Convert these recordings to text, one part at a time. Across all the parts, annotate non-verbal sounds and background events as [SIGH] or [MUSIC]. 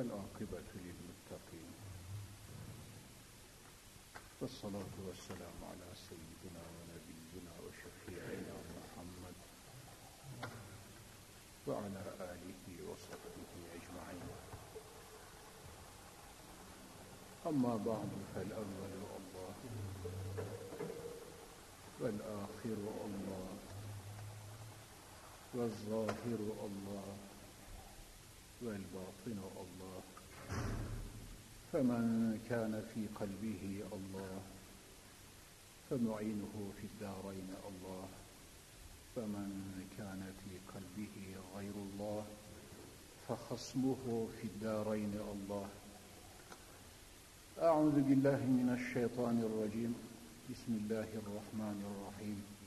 والعاقبة للمتقين. والصلاة والسلام على سيدنا ونبينا وشفيعنا محمد وعلى آله وصحبه أجمعين. أما بعد فالأول الله والآخر الله والظاهر الله. والباطن الله. فمن كان في قلبه الله فمعينه في الدارين الله. فمن كان في قلبه غير الله فخصمه في الدارين الله. أعوذ بالله من الشيطان الرجيم. بسم الله الرحمن الرحيم.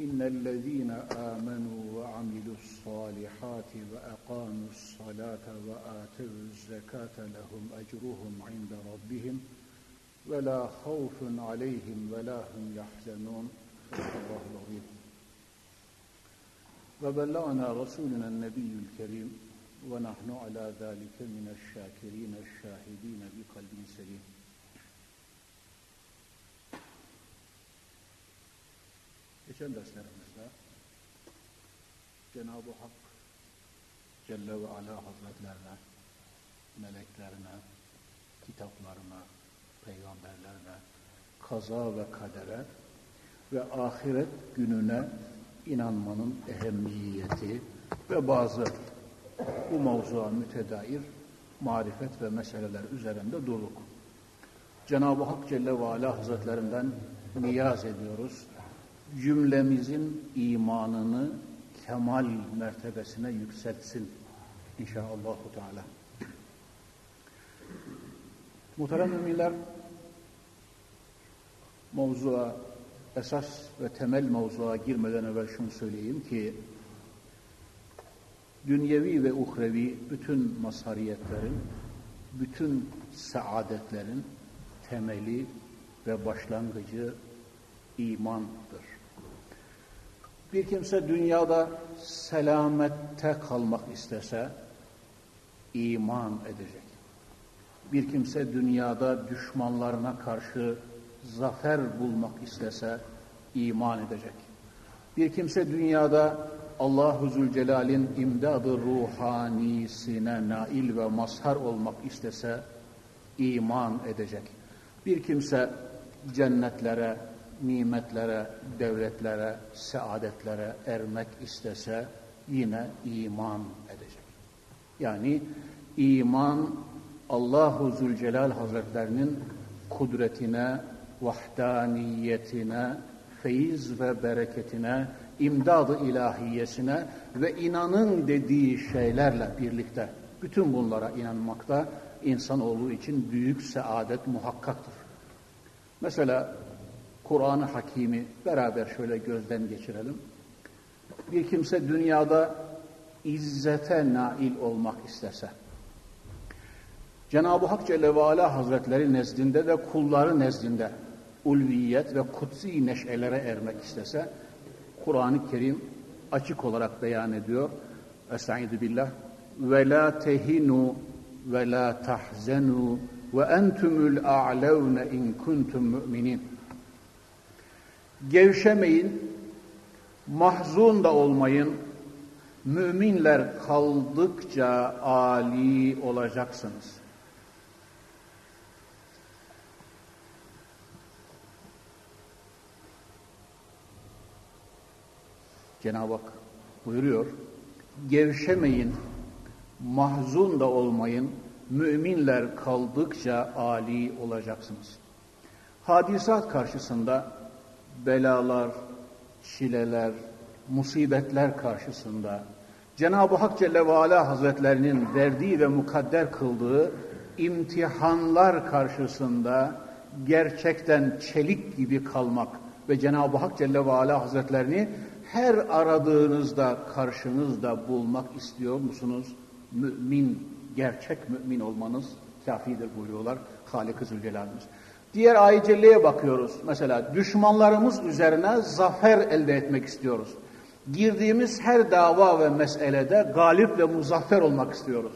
إن الذين آمنوا وعملوا الصالحات وأقاموا الصلاة وآتوا الزكاة لهم أجرهم عند ربهم ولا خوف عليهم ولا هم يحزنون. الله العظيم وبلغنا رسولنا النبي الكريم ونحن على ذلك من الشاكرين الشاهدين بقلب سليم. Geçen derslerimizde Cenab-ı Hak Celle ve Ala Hazretlerine, meleklerine, kitaplarına, peygamberlerine, kaza ve kadere ve ahiret gününe inanmanın ehemmiyeti ve bazı bu mevzuğa mütedair marifet ve meseleler üzerinde durduk. Cenab-ı Hak Celle ve Ala Hazretlerinden niyaz ediyoruz cümlemizin imanını kemal mertebesine yükseltsin inşaallahu teala. Muhterem müminler mevzuğa esas ve temel mevzuğa girmeden evvel şunu söyleyeyim ki dünyevi ve uhrevi bütün mazhariyetlerin, bütün saadetlerin temeli ve başlangıcı imandır. Bir kimse dünyada selamette kalmak istese iman edecek. Bir kimse dünyada düşmanlarına karşı zafer bulmak istese iman edecek. Bir kimse dünyada Allahu Zülcelal'in imdadı ruhanisine nail ve mazhar olmak istese iman edecek. Bir kimse cennetlere, nimetlere, devletlere, saadetlere ermek istese yine iman edecek. Yani iman Allahu Zülcelal Hazretlerinin kudretine, vahdaniyetine, feyiz ve bereketine, imdadı ilahiyesine ve inanın dediği şeylerle birlikte bütün bunlara inanmakta insanoğlu için büyük saadet muhakkaktır. Mesela Kur'an-ı Hakim'i beraber şöyle gözden geçirelim. Bir kimse dünyada izzete nail olmak istese, Cenab-ı Hak Celle ve Ala Hazretleri nezdinde ve kulları nezdinde ulviyet ve kutsi neşelere ermek istese, Kur'an-ı Kerim açık olarak beyan ediyor. Estaizu billah. Ve la tehinu ve la tahzenu ve entumul a'levne in kuntum mu'minin. Gevşemeyin, mahzun da olmayın, müminler kaldıkça âli olacaksınız. Cenab-ı Hak buyuruyor, gevşemeyin, mahzun da olmayın, müminler kaldıkça âli olacaksınız. Hadisat karşısında belalar, çileler, musibetler karşısında Cenab-ı Hak Celle ve Ala Hazretlerinin verdiği ve mukadder kıldığı imtihanlar karşısında gerçekten çelik gibi kalmak ve Cenab-ı Hak Celle ve Ala Hazretlerini her aradığınızda karşınızda bulmak istiyor musunuz? Mümin, gerçek mümin olmanız kafidir buyuruyorlar Halik-i Zülcelal'imiz. Diğer ayet bakıyoruz. Mesela düşmanlarımız üzerine zafer elde etmek istiyoruz. Girdiğimiz her dava ve meselede galip ve muzaffer olmak istiyoruz.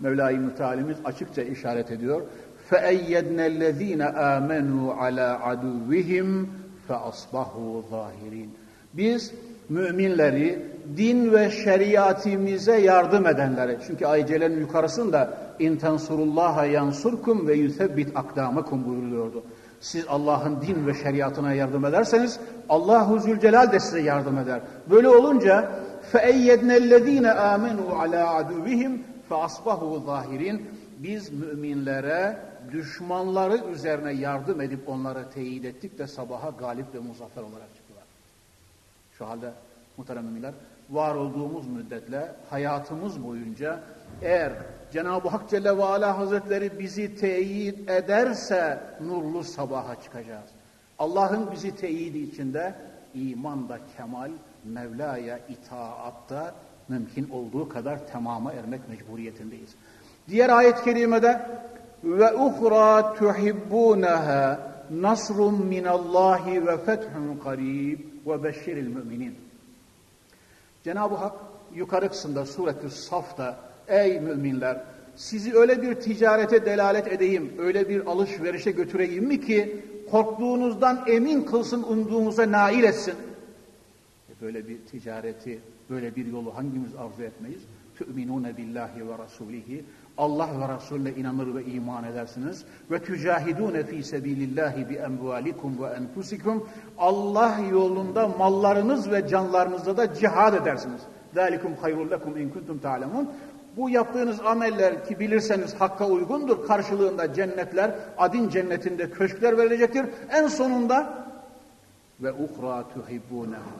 Mevla-i Mütealimiz açıkça işaret ediyor. فَاَيَّدْنَا الَّذ۪ينَ آمَنُوا عَلَى عَدُوِّهِمْ فَأَصْبَحُوا ظَاهِرِينَ Biz müminleri din ve şeriatimize yardım edenleri. Çünkü ayetlerin yukarısında intensurullaha yansurkum ve yusebbit akdamakum buyuruluyordu. Siz Allah'ın din ve şeriatına yardım ederseniz Allahu Zülcelal de size yardım eder. Böyle olunca فَاَيَّدْنَا الَّذ۪ينَ آمَنُوا عَلَى عَدُوِّهِمْ فَأَصْبَحُوا ظَاهِرِينَ Biz müminlere düşmanları üzerine yardım edip onları teyit ettik de sabaha galip ve muzaffer olarak çıktılar. şu halde muhterem müminler var olduğumuz müddetle hayatımız boyunca eğer Cenab-ı Hak Celle ve Ala Hazretleri bizi teyit ederse nurlu sabaha çıkacağız. Allah'ın bizi teyidi içinde imanda kemal, Mevla'ya itaatta mümkün olduğu kadar tamama ermek mecburiyetindeyiz. Diğer ayet-i kerimede ve uhra tuhibbunaha nasrun minallahi ve fethun qarib ve beşşiril müminin. Cenab-ı Hak yukarı kısımda suretü Saf'ta ey müminler sizi öyle bir ticarete delalet edeyim, öyle bir alışverişe götüreyim mi ki korktuğunuzdan emin kılsın, umduğunuza nail etsin. E böyle bir ticareti, böyle bir yolu hangimiz arzu etmeyiz? Billahi ve rasulihi. Allah ve Resulüne inanır ve iman edersiniz. Ve tücahidûne fî sebîlillâhi bi emvâlikum ve enfusikum. Allah yolunda mallarınız ve canlarınızda da cihad edersiniz. Dâlikum hayrul lekum in kuntum ta'lemun. Bu yaptığınız ameller ki bilirseniz hakka uygundur. Karşılığında cennetler, adin cennetinde köşkler verilecektir. En sonunda ve uhra tuhibbûnehu.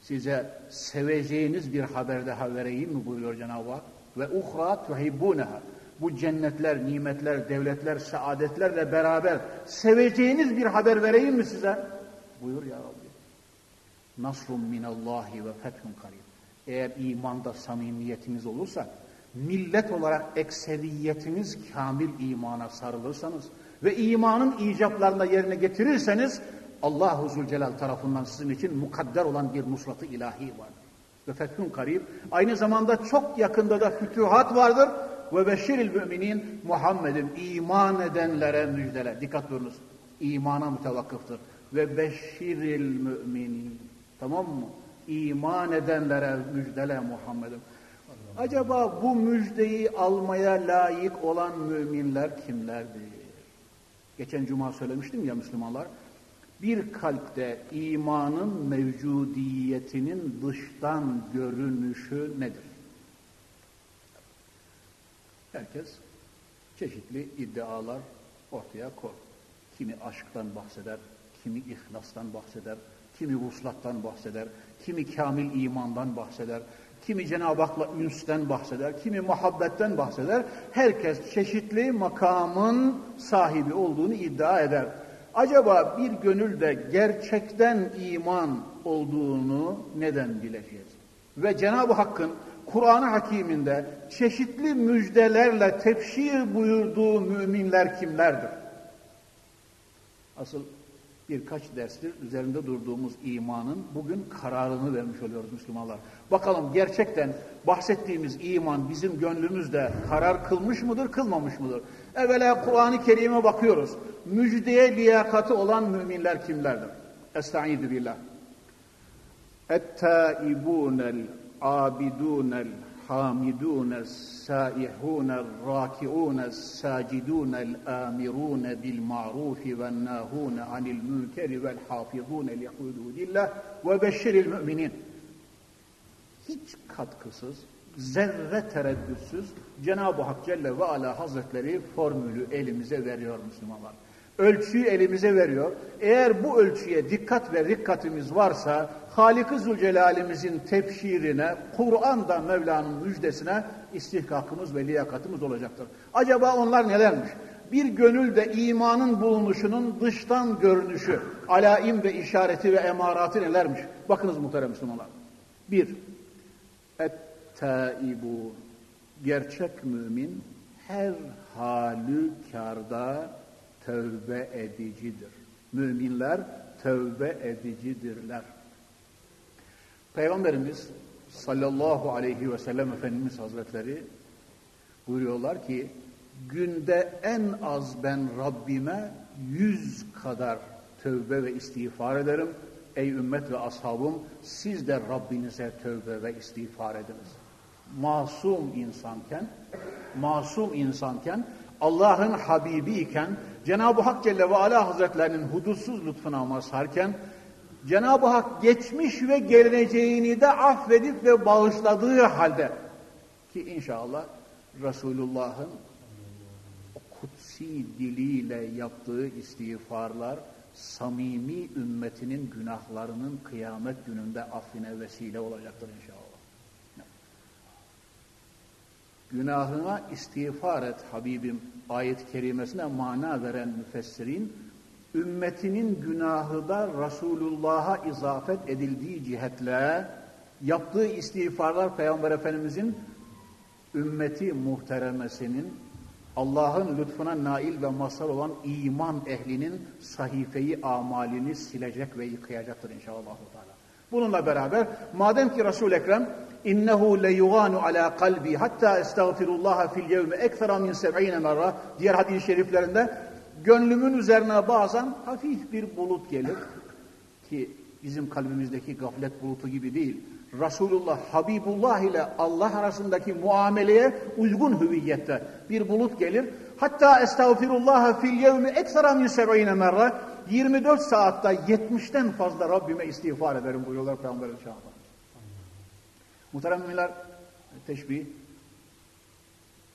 Size seveceğiniz bir haber daha vereyim mi buyuruyor Cenab-ı Hak? Ve uhra tuhibbuneha. Bu cennetler, nimetler, devletler, saadetlerle beraber seveceğiniz bir haber vereyim mi size? Buyur ya Rabbi. Nasrun minallahi ve fethun karib. Eğer imanda samimiyetiniz olursa, millet olarak ekseriyetiniz kamil imana sarılırsanız ve imanın icaplarını yerine getirirseniz Allahu Zülcelal tarafından sizin için mukadder olan bir nusratı ilahi vardır. Ve fethun karib. Aynı zamanda çok yakında da fütühat vardır. Ve beşiril müminin Muhammed'in iman edenlere müjdele. Dikkat buyurunuz. İmana mütevakkıftır. Ve beşiril müminin. Tamam mı? İman edenlere müjdele Muhammed'im. Acaba bu müjdeyi almaya layık olan müminler kimlerdir? Geçen cuma söylemiştim ya Müslümanlar bir kalpte imanın mevcudiyetinin dıştan görünüşü nedir? Herkes çeşitli iddialar ortaya koy. Kimi aşktan bahseder, kimi ihlastan bahseder, kimi vuslattan bahseder, kimi kamil imandan bahseder, kimi Cenab-ı Hak'la ünsten bahseder, kimi muhabbetten bahseder. Herkes çeşitli makamın sahibi olduğunu iddia eder. Acaba bir gönülde gerçekten iman olduğunu neden bileceğiz? Ve Cenab-ı Hakk'ın Kur'an-ı Hakim'inde çeşitli müjdelerle tefsir buyurduğu müminler kimlerdir? Asıl birkaç derstir üzerinde durduğumuz imanın bugün kararını vermiş oluyoruz Müslümanlar. Bakalım gerçekten bahsettiğimiz iman bizim gönlümüzde karar kılmış mıdır, kılmamış mıdır? Evvela Kur'an-ı Kerim'e bakıyoruz. Müjdeye liyakati olan müminler kimlerdir? Estaizu billah. Et-taibunel abidunel hamidunel saihunel rakiunel sacidunel amirune bil ma'rufi vel nahune anil münkeri vel hafizune li hududillah ve beşşiril müminin. Hiç katkısız, zerre tereddütsüz Cenab-ı Hak Celle ve Ala Hazretleri formülü elimize veriyor Müslümanlar. Ölçüyü elimize veriyor. Eğer bu ölçüye dikkat ve dikkatimiz varsa Halik-i Zülcelal'imizin tefsirine, Kur'an'da Mevla'nın müjdesine istihkakımız ve liyakatımız olacaktır. Acaba onlar nelermiş? Bir gönülde imanın bulunuşunun dıştan görünüşü, alaim ve işareti ve emaratı nelermiş? Bakınız muhterem Müslümanlar. Bir, et taibu gerçek mümin her halükarda tövbe edicidir. Müminler tövbe edicidirler. Peygamberimiz sallallahu aleyhi ve sellem Efendimiz Hazretleri buyuruyorlar ki günde en az ben Rabbime yüz kadar tövbe ve istiğfar ederim. Ey ümmet ve ashabım siz de Rabbinize tövbe ve istiğfar ediniz. Masum insanken, masum insanken, Allah'ın Habibi iken, Cenab-ı Hak Celle ve Ala Hazretlerinin hudutsuz lütfuna mazharken, Cenab-ı Hak geçmiş ve geleceğini de affedip ve bağışladığı halde ki inşallah Resulullah'ın kutsi diliyle yaptığı istiğfarlar samimi ümmetinin günahlarının kıyamet gününde affine vesile olacaktır inşallah. Günahına istiğfar et Habibim ayet-i kerimesine mana veren müfessirin ümmetinin günahı da Resulullah'a izafet edildiği cihetle yaptığı istiğfarlar Peygamber Efendimizin ümmeti muhteremesinin Allah'ın lütfuna nail ve mazhar olan iman ehlinin sahifeyi amalini silecek ve yıkayacaktır inşallah. Bununla beraber madem ki Resul-i Ekrem innehu le yuganu ala kalbi hatta estağfirullah fil yevmi ekthera min seb'ine merra diğer hadis-i şeriflerinde gönlümün üzerine bazen hafif bir bulut gelir ki bizim kalbimizdeki gaflet bulutu gibi değil. Resulullah, Habibullah ile Allah arasındaki muameleye uygun hüviyette bir bulut gelir. Hatta estağfirullah fil yevmi ekstra min seb'ine merre 24 saatte 70'ten fazla Rabbime istiğfar ederim buyuruyorlar Peygamber inşallah. Muhterem müminler teşbih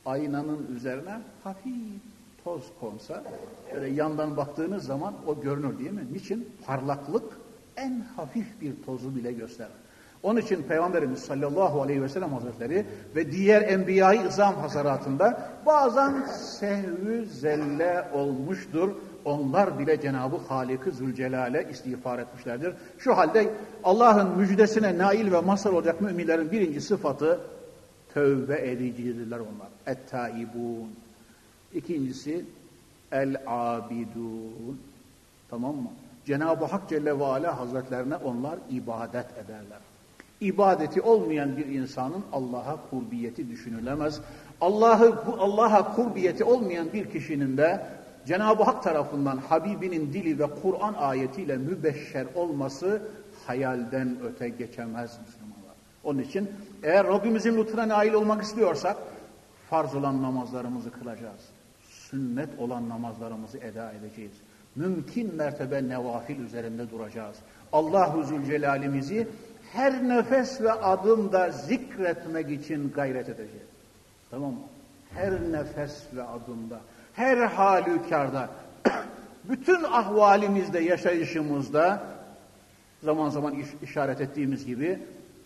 aynanın üzerine hafif toz konsa şöyle yandan baktığınız zaman o görünür değil mi? Niçin? Parlaklık en hafif bir tozu bile gösterir. Onun için Peygamberimiz sallallahu aleyhi ve sellem hazretleri ve diğer enbiya-i izam hasaratında bazen sehvü zelle olmuştur. Onlar bile Cenab-ı Halik-i Zülcelal'e istiğfar etmişlerdir. Şu halde Allah'ın müjdesine nail ve mazhar olacak müminlerin birinci sıfatı tövbe edicidirler onlar. Et-taibun. İkincisi el-abidun. Tamam mı? Cenab-ı Hak Celle ve Ala Hazretlerine onlar ibadet ederler. İbadeti olmayan bir insanın Allah'a kurbiyeti düşünülemez. Allah'ı Allah'a kurbiyeti olmayan bir kişinin de Cenab-ı Hak tarafından Habibinin dili ve Kur'an ayetiyle mübeşşer olması hayalden öte geçemez Müslümanlar. Onun için eğer Rabbimizin lütfuna nail olmak istiyorsak farz olan namazlarımızı kılacağız. Sünnet olan namazlarımızı eda edeceğiz. Mümkün mertebe nevafil üzerinde duracağız. Allahu Zülcelal'imizi her nefes ve adımda zikretmek için gayret edeceğiz. Tamam mı? Her nefes ve adımda, her halükarda, [CLEARS THROAT] bütün ahvalimizde, yaşayışımızda zaman zaman işaret ettiğimiz gibi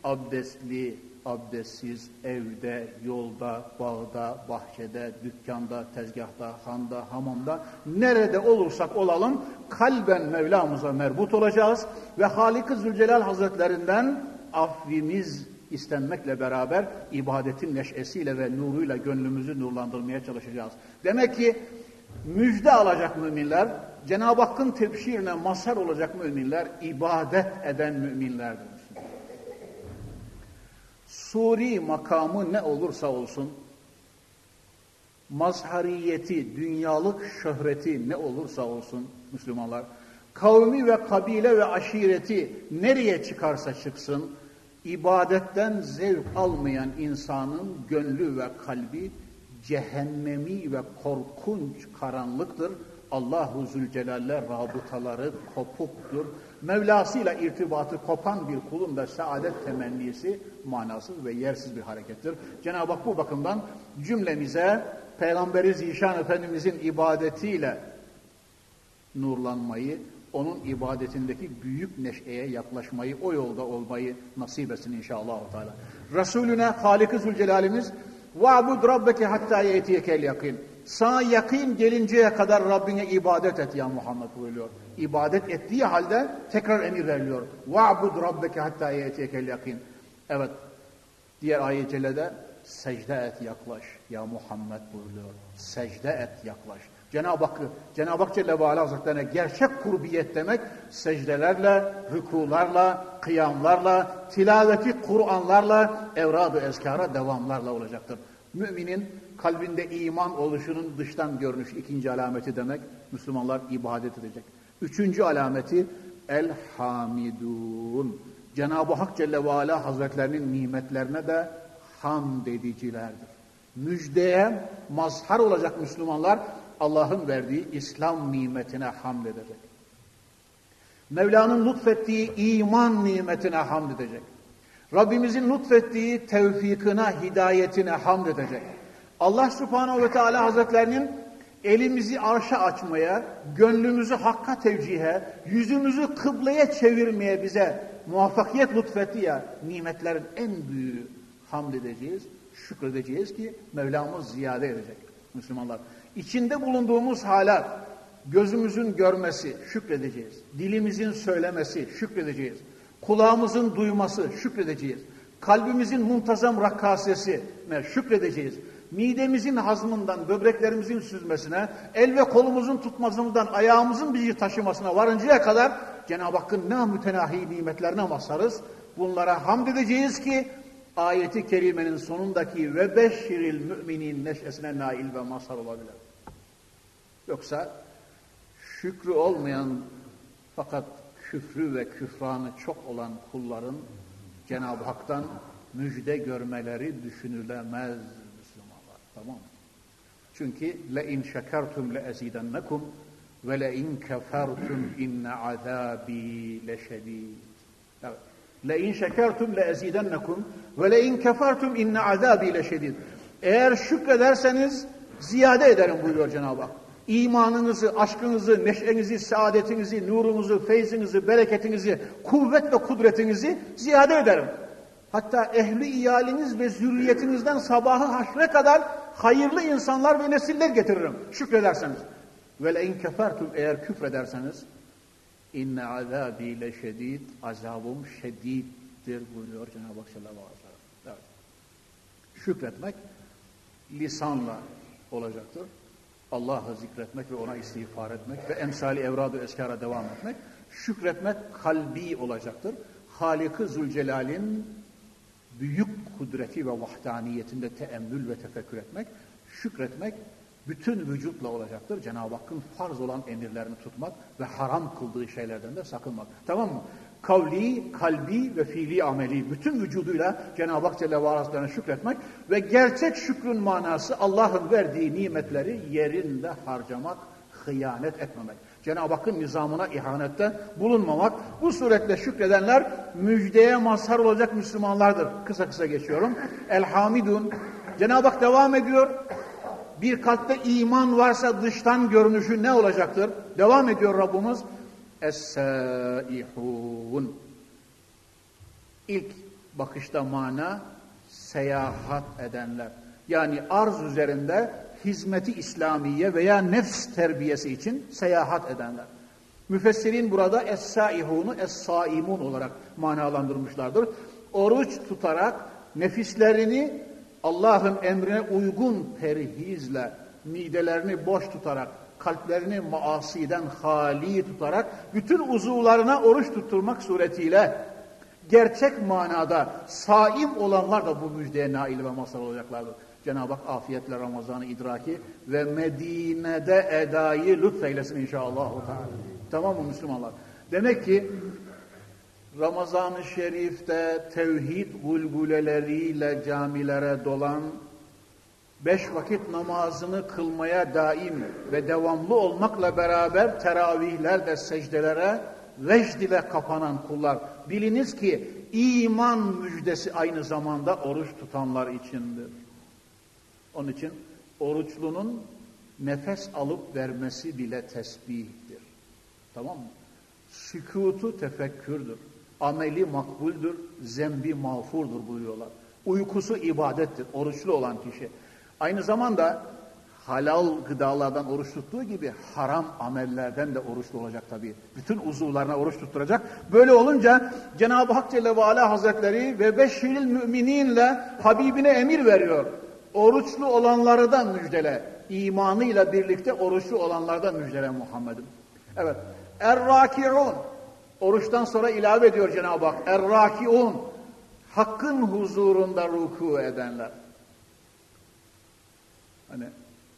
abdestli, abdestsiz, evde, yolda, bağda, bahçede, dükkanda, tezgahta, handa, hamamda, nerede olursak olalım kalben Mevlamıza merbut olacağız ve Halik-i Zülcelal Hazretlerinden affimiz istenmekle beraber ibadetin neşesiyle ve nuruyla gönlümüzü nurlandırmaya çalışacağız. Demek ki müjde alacak müminler, Cenab-ı Hakk'ın tebşirine mazhar olacak müminler, ibadet eden müminlerdir. Suri makamı ne olursa olsun, mazhariyeti, dünyalık şöhreti ne olursa olsun Müslümanlar, kavmi ve kabile ve aşireti nereye çıkarsa çıksın, ibadetten zevk almayan insanın gönlü ve kalbi cehennemi ve korkunç karanlıktır. Allahu Zülcelal'le rabıtaları kopuktur. Mevlasıyla irtibatı kopan bir kulun da saadet temennisi manasız ve yersiz bir harekettir. Cenab-ı Hak bu bakımdan cümlemize Peygamberi Zişan Efendimizin ibadetiyle nurlanmayı, onun ibadetindeki büyük neşeye yaklaşmayı, o yolda olmayı nasip etsin inşallah. Teala. Resulüne Halik-i Zülcelal'imiz وَعْبُدْ رَبَّكِ hatta يَيْتِيَكَ yakin. Sana yakın gelinceye kadar Rabbine ibadet et ya Muhammed buyuruyor. İbadet ettiği halde tekrar emir veriliyor. وَعْبُدْ رَبَّكَ hatta يَيْتِيَكَ yakin. Evet. Diğer ayet cellede secde et yaklaş ya Muhammed buyuruyor. Secde et yaklaş. Cenab-ı Hak, Cenab-ı Hak Celle ve Ala Hazretlerine gerçek kurbiyet demek secdelerle, rükularla, kıyamlarla, tilaveti Kur'anlarla, evrad-ı ezkara devamlarla olacaktır. Müminin kalbinde iman oluşunun dıştan görünüş ikinci alameti demek. Müslümanlar ibadet edecek. Üçüncü alameti el hamidun. Cenab-ı Hak Celle ve Ala Hazretlerinin nimetlerine de hamd edicilerdir. Müjdeye mazhar olacak Müslümanlar Allah'ın verdiği İslam nimetine hamd edecek. Mevla'nın lütfettiği iman nimetine hamd edecek. Rabbimizin lütfettiği tevfikine, hidayetine hamd edecek. Allah Subhanahu ve Teala Hazretlerinin elimizi arşa açmaya, gönlümüzü hakka tevcihe, yüzümüzü kıbleye çevirmeye bize muvaffakiyet lütfetti ya, nimetlerin en büyüğü hamd edeceğiz, şükredeceğiz ki Mevlamız ziyade edecek Müslümanlar. İçinde bulunduğumuz halat, gözümüzün görmesi, şükredeceğiz. Dilimizin söylemesi, şükredeceğiz. Kulağımızın duyması, şükredeceğiz. Kalbimizin muntazam rakkasesi, şükredeceğiz midemizin hazmından, böbreklerimizin süzmesine, el ve kolumuzun tutmasından, ayağımızın bizi taşımasına varıncaya kadar Cenab-ı Hakk'ın ne mütenahi nimetlerine mazharız. Bunlara hamd edeceğiz ki ayeti kerimenin sonundaki ve beşiril müminin neşesine nail ve mazhar olabilir. Yoksa şükrü olmayan fakat küfrü ve küfranı çok olan kulların Cenab-ı Hak'tan müjde görmeleri düşünülemez. Tamam Çünkü le in şekertum le ezidennekum ve le in kefertum inne azabi leşedid. Evet. Le in şekertum le ezidennekum ve le in kefertum inne azabi leşedid. Eğer şükrederseniz ziyade ederim buyuruyor Cenab-ı Hak. İmanınızı, aşkınızı, neşenizi, saadetinizi, nurunuzu, feyzinizi, bereketinizi, kuvvet ve kudretinizi ziyade ederim. Hatta ehli iyaliniz ve zürriyetinizden sabahı haşre kadar hayırlı insanlar ve nesiller getiririm. Şükrederseniz. Ve in kefertum eğer küfrederseniz inne azabi le şedid azabım şediddir buyuruyor Cenab-ı Hak sallallahu aleyhi ve sellem. Evet. Şükretmek lisanla olacaktır. Allah'ı zikretmek ve ona istiğfar etmek ve emsali evrad-ı eskara devam etmek. Şükretmek kalbi olacaktır. Halik-ı Zülcelal'in büyük kudreti ve vahdaniyetinde teemmül ve tefekkür etmek, şükretmek bütün vücutla olacaktır. Cenab-ı Hakk'ın farz olan emirlerini tutmak ve haram kıldığı şeylerden de sakınmak. Tamam mı? Kavli, kalbi ve fiili ameli bütün vücuduyla Cenab-ı Hak Celle ve şükretmek ve gerçek şükrün manası Allah'ın verdiği nimetleri yerinde harcamak, hıyanet etmemek. Cenab-ı Hakk'ın nizamına ihanette bulunmamak. Bu suretle şükredenler müjdeye mazhar olacak Müslümanlardır. Kısa kısa geçiyorum. Elhamidun. Cenab-ı Hak devam ediyor. Bir kalpte iman varsa dıştan görünüşü ne olacaktır? Devam ediyor Rabbimiz. Es-saihun. İlk bakışta mana seyahat edenler. Yani arz üzerinde hizmeti İslamiye veya nefs terbiyesi için seyahat edenler. Müfessirin burada es-saihunu es-saimun olarak manalandırmışlardır. Oruç tutarak nefislerini Allah'ın emrine uygun perhizle, midelerini boş tutarak, kalplerini maasiden hali tutarak, bütün uzuvlarına oruç tutturmak suretiyle gerçek manada saim olanlar da bu müjdeye nail ve mazhar olacaklardır. Cenab-ı Hak afiyetle Ramazan'ı idraki ve Medine'de edayı lütfeylesin inşallah. Tamam mı Müslümanlar? Demek ki Ramazan-ı Şerif'te tevhid gulguleleriyle camilere dolan, beş vakit namazını kılmaya daim ve devamlı olmakla beraber teravihlerde secdelere vecd ile kapanan kullar. Biliniz ki iman müjdesi aynı zamanda oruç tutanlar içindir. Onun için oruçlunun nefes alıp vermesi bile tesbihtir. Tamam mı? Sükutu tefekkürdür. Ameli makbuldür, zembi mağfurdur buyuruyorlar. Uykusu ibadettir, oruçlu olan kişi. Aynı zamanda halal gıdalardan oruç tuttuğu gibi haram amellerden de oruçlu olacak tabii. Bütün uzuvlarına oruç tutturacak. Böyle olunca Cenab-ı Hak Celle ve Ala Hazretleri ve beşiril mümininle Habibine emir veriyor. Oruçlu olanları da müjdele. İmanıyla birlikte oruçlu olanlardan müjdele Muhammed'im. Evet. Er-rakiun. Oruçtan sonra ilave ediyor Cenab-ı Hak. Er-rakiun. Hakkın huzurunda ruku edenler. Hani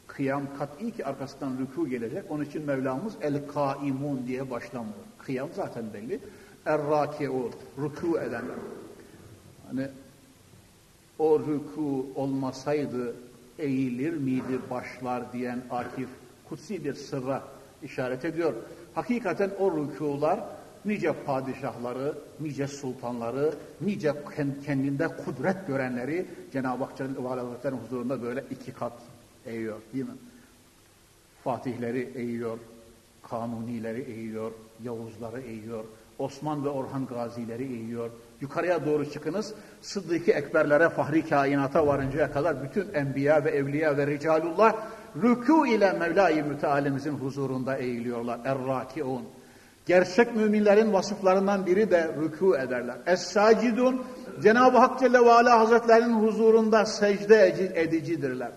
kıyam kat'i ki arkasından rükû gelecek. Onun için Mevlamız el-kaimun diye başlamıyor. Kıyam zaten belli. Er-raki'un, rükû edenler. Hani o rükû olmasaydı eğilir miydi başlar diyen Akif kutsi bir sırra işaret ediyor. Hakikaten o rükular nice padişahları, nice sultanları, nice kendinde kudret görenleri Cenab-ı Hak Celle huzurunda böyle iki kat eğiyor değil mi? Fatihleri eğiyor, Kanunileri eğiyor, Yavuzları eğiyor, Osman ve Orhan Gazileri eğiyor. Yukarıya doğru çıkınız, Sıddık-ı Ekberlere, fahri kainata varıncaya kadar bütün enbiya ve evliya ve ricalullah rükû ile Mevla-i Mütealimizin huzurunda eğiliyorlar. Er-Rakiun. Gerçek müminlerin vasıflarından biri de rükû ederler. Es-Sacidun, Cenab-ı Hak Celle ve Ala Hazretlerinin huzurunda secde edicidirler.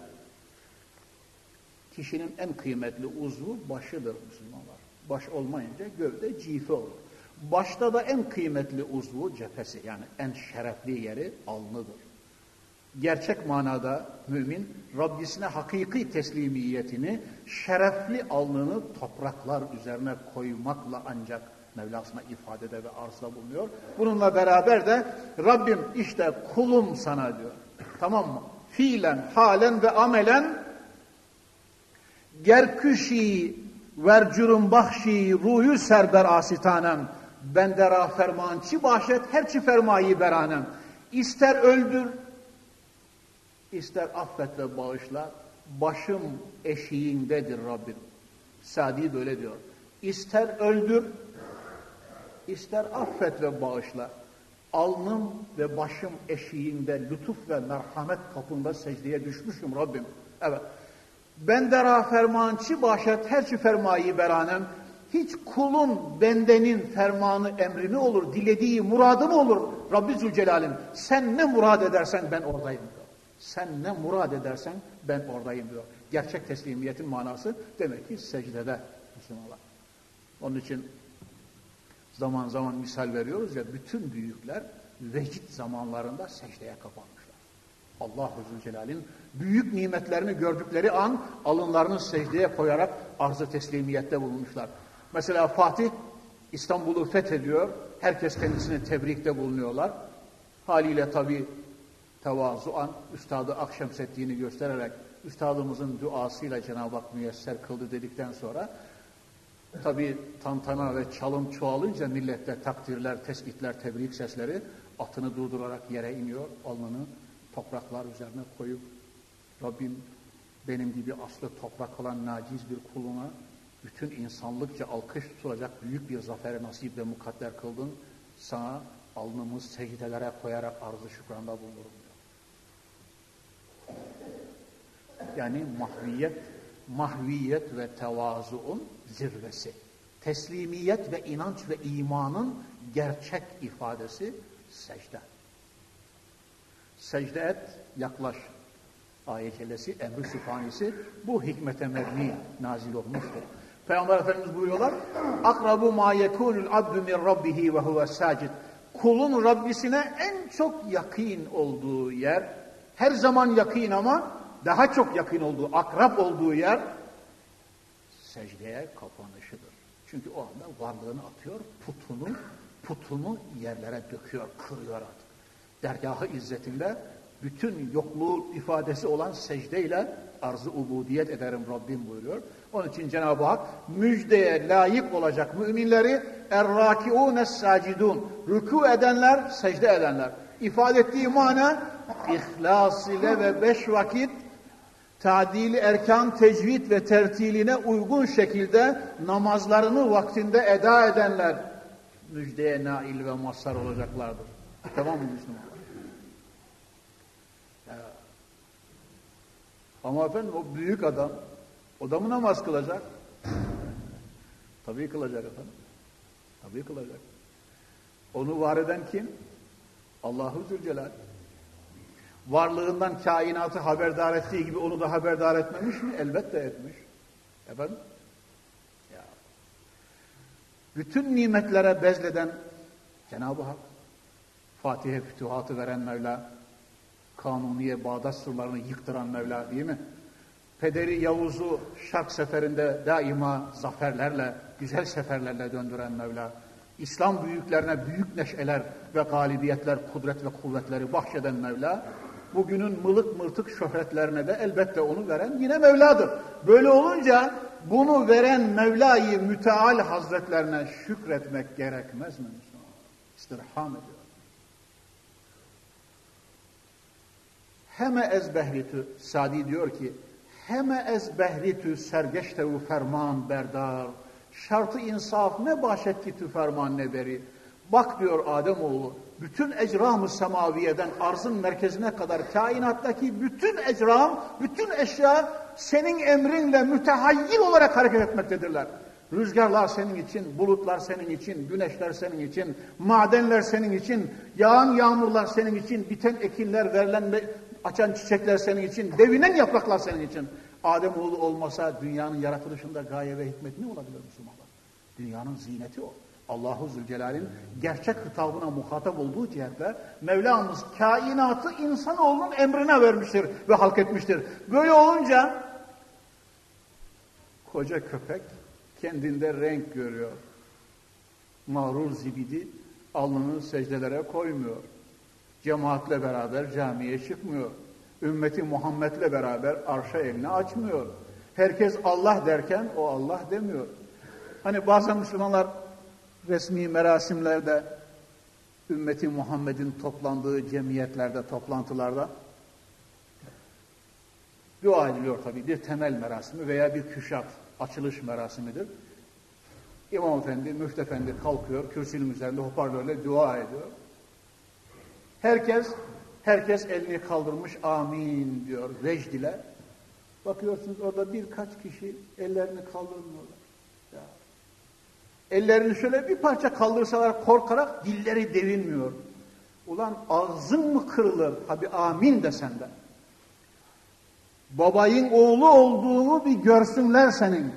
Kişinin en kıymetli uzvu başıdır Müslümanlar. Baş olmayınca gövde cife olur. Başta da en kıymetli uzvu cephesi yani en şerefli yeri alnıdır. Gerçek manada mümin Rabbisine hakiki teslimiyetini, şerefli alnını topraklar üzerine koymakla ancak Mevlasına ifadede ve arzda bulunuyor. Bununla beraber de Rabbim işte kulum sana diyor. Tamam mı? Fiilen, halen ve amelen gerküşi vercürüm bahşi ruyu serber asitanem. Bendera fermançı başet herçi fermayı beranem. İster öldür ister affet ve bağışla. Başım eşiğindedir Rabbim. Sadi böyle diyor. İster öldür ister affet ve bağışla. Alnım ve başım eşiğinde lütuf ve merhamet kapında secdeye düşmüşüm Rabbim. Evet Bendera fermançı başet herçi fermayı beranem hiç kulun bendenin fermanı emrini olur, dilediği muradı mı olur Rabbi Zülcelal'im? Sen ne murad edersen ben oradayım diyor. Sen ne murad edersen ben oradayım diyor. Gerçek teslimiyetin manası demek ki secdede Müslümanlar. Onun için zaman zaman misal veriyoruz ya bütün büyükler vecid zamanlarında secdeye kapanmışlar. Allah Zülcelal'in büyük nimetlerini gördükleri an alınlarını secdeye koyarak arz-ı teslimiyette bulunmuşlar. Mesela Fatih İstanbul'u fethediyor. Herkes kendisine tebrikte bulunuyorlar. Haliyle tabi tevazuan Üstadı Akşemseddin'i göstererek Üstadımızın duasıyla Cenab-ı Hak müyesser kıldı dedikten sonra tabi tantana ve çalım çoğalınca millette takdirler, tespitler, tebrik sesleri atını durdurarak yere iniyor, alnını topraklar üzerine koyup Rabbim benim gibi aslı toprak olan naciz bir kuluna bütün insanlıkça alkış tutulacak büyük bir zafere nasip ve mukadder kıldın. Sana alnımız secdelere koyarak arzı şükranda bulunurum. Yani mahviyet, mahviyet ve tevazuun zirvesi. Teslimiyet ve inanç ve imanın gerçek ifadesi secde. Secde et, yaklaş. Ayet kellesi, emri sübhanesi bu hikmete mebni nazil olmuştur. Peygamber Efendimiz buyuruyorlar. Akrabu ma yekunul abdu min rabbihi ve huve sacid. Kulun Rabbisine en çok yakın olduğu yer, her zaman yakın ama daha çok yakın olduğu, akrap olduğu yer secdeye kapanışıdır. Çünkü o anda varlığını atıyor, putunu, putunu yerlere döküyor, kırıyor artık. Dergahı izzetinde bütün yokluğu ifadesi olan secdeyle arz-ı ubudiyet ederim Rabbim buyuruyor. Onun için Cenab-ı Hak müjdeye layık olacak müminleri er-rakiûne sacidun rükû edenler, secde edenler. İfade ettiği mana ihlas ile ve beş vakit tadili erkan, tecvid ve tertiline uygun şekilde namazlarını vaktinde eda edenler müjdeye nail ve mazhar olacaklardır. Tamam mı Müslüman? Ama efendim o büyük adam o da mı namaz kılacak? Tabii kılacak efendim. Tabii kılacak. Onu var eden kim? Allahu Zülcelal. Varlığından kainatı haberdar ettiği gibi onu da haberdar etmemiş mi? Elbette etmiş. Efendim? Ya. Bütün nimetlere bezleden Cenab-ı Hak, Fatihe fütuhatı veren Mevla, Kanuniye Bağdat surlarını yıktıran Mevla değil mi? Pederi Yavuz'u şark seferinde daima zaferlerle, güzel seferlerle döndüren Mevla, İslam büyüklerine büyük neşeler ve galibiyetler, kudret ve kuvvetleri bahşeden Mevla, bugünün mılık mırtık şöhretlerine de elbette onu veren yine Mevla'dır. Böyle olunca bunu veren Mevla'yı müteal hazretlerine şükretmek gerekmez mi? İstirham ediyor. Heme ezbehritü, Sadi diyor ki, heme ezbehritü sergeçtevu ferman berdar, şartı insaf ne başet ki tü ferman ne beri. Bak diyor Ademoğlu, bütün ecram-ı semaviyeden arzın merkezine kadar kainattaki bütün ecram, bütün eşya senin emrinle mütehayyil olarak hareket etmektedirler. Rüzgarlar senin için, bulutlar senin için, güneşler senin için, madenler senin için, yağan yağmurlar senin için, biten ekinler, verilen açan çiçekler senin için, devinen yapraklar senin için. Ademoğlu olmasa dünyanın yaratılışında gaye ve hikmet ne olabilir Müslümanlar? Dünyanın zineti o. Allahu Zülcelal'in gerçek hitabına muhatap olduğu cihetle Mevlamız kainatı insanoğlunun emrine vermiştir ve halk etmiştir. Böyle olunca koca köpek kendinde renk görüyor. Mağrur zibidi alnını secdelere koymuyor. Cemaatle beraber camiye çıkmıyor. Ümmeti Muhammed'le beraber arşa elini açmıyor. Herkes Allah derken o Allah demiyor. Hani bazen Müslümanlar resmi merasimlerde, ümmeti Muhammed'in toplandığı cemiyetlerde, toplantılarda dua ediliyor tabi. Bir temel merasimi veya bir küşat, açılış merasimidir. İmam Efendi, Müftü Efendi kalkıyor, kürsünün üzerinde hoparlörle dua ediyor. Herkes, herkes elini kaldırmış, amin diyor, vecd ile. Bakıyorsunuz orada birkaç kişi ellerini kaldırmıyorlar. Ya. Ellerini şöyle bir parça kaldırsalar korkarak dilleri devinmiyor. Ulan ağzın mı kırılır? Hadi amin de senden. Babayın oğlu olduğunu bir görsünler senin.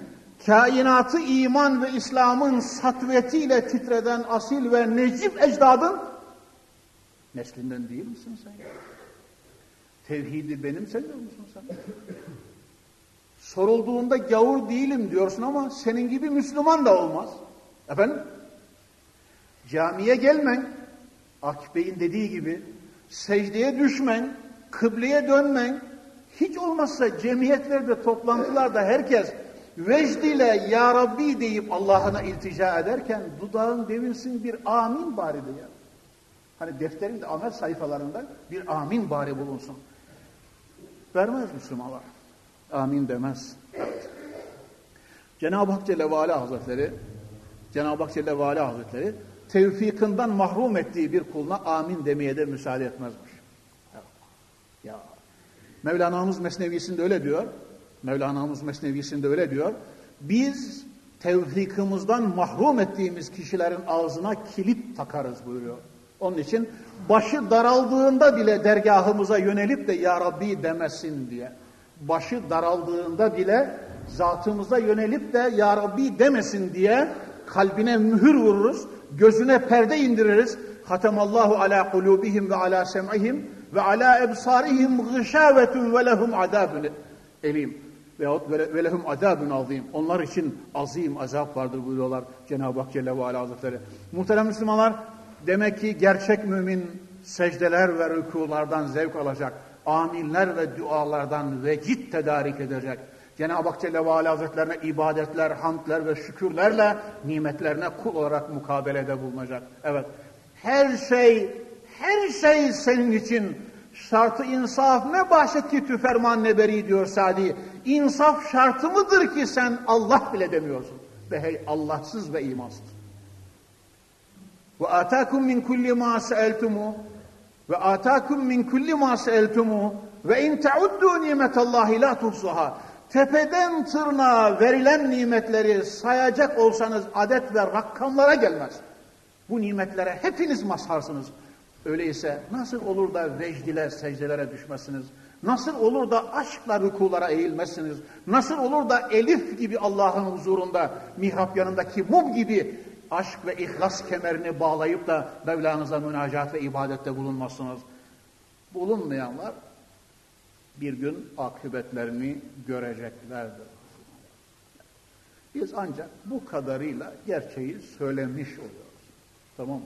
Kainatı iman ve İslam'ın satvetiyle titreden asil ve necip ecdadın neslinden değil misin sen? Tevhidi benimsemiyor musun sen? Sorulduğunda gavur değilim diyorsun ama senin gibi Müslüman da olmaz. Efendim? Camiye gelmen, Akif Bey'in dediği gibi, secdeye düşmen, kıbleye dönmen, hiç olmazsa cemiyetlerde, toplantılarda herkes vecdiyle Ya Rabbi deyip Allah'ına iltica ederken dudağın devinsin bir amin bari de ya. Hani defterin de amel sayfalarında bir amin bari bulunsun. Vermez Müslümanlar. Amin demez. Evet. Cenab-ı Hak Celle ve Hazretleri Cenab-ı Hak Celle ve Hazretleri tevfikinden mahrum ettiği bir kuluna amin demeye de müsaade etmezmiş. Ya. Mevlana'mız Mesnevisinde öyle diyor. Mevlana'mız Mesnevisinde öyle diyor. Biz tevfikimizden mahrum ettiğimiz kişilerin ağzına kilit takarız buyuruyor. Onun için başı daraldığında bile dergahımıza yönelip de Ya Rabbi demesin diye. Başı daraldığında bile zatımıza yönelip de Ya Rabbi demesin diye kalbine mühür vururuz, gözüne perde indiririz. Hatemallahu ala kulubihim ve ala sem'ihim ve ala ebsarihim gışavetun ve lehum adabun elim. Veyahut ve lehum adabun azim. Onlar için azim azap vardır buyuruyorlar Cenab-ı Hak Celle ve Ala Hazretleri. Muhterem Müslümanlar, demek ki gerçek mümin secdeler ve rükulardan zevk alacak. Aminler ve dualardan vecid tedarik edecek. Cenab-ı Hak Celle ve Ala Hazretlerine ibadetler, hamdler ve şükürlerle nimetlerine kul olarak mukabelede bulunacak. Evet, her şey, her şey senin için şartı insaf ne bahşet ki tüferman ne beri diyor Sadi. İnsaf şartı mıdır ki sen Allah bile demiyorsun. Ve hey Allahsız ve imansız. Ve atakum min kulli ma seeltumu ve atakum min kulli ma seeltumu ve in teuddu nimetallahi la tuhsuha tepeden tırnağa verilen nimetleri sayacak olsanız adet ve rakamlara gelmez. Bu nimetlere hepiniz mazharsınız. Öyleyse nasıl olur da vecdile, secdelere düşmezsiniz? Nasıl olur da aşkla rükulara eğilmezsiniz? Nasıl olur da Elif gibi Allah'ın huzurunda, mihrap yanındaki mum gibi aşk ve ihlas kemerini bağlayıp da Mevlanıza münacat ve ibadette bulunmazsınız? Bulunmayanlar bir gün akıbetlerini göreceklerdir. Biz ancak bu kadarıyla gerçeği söylemiş oluyoruz. Tamam mı?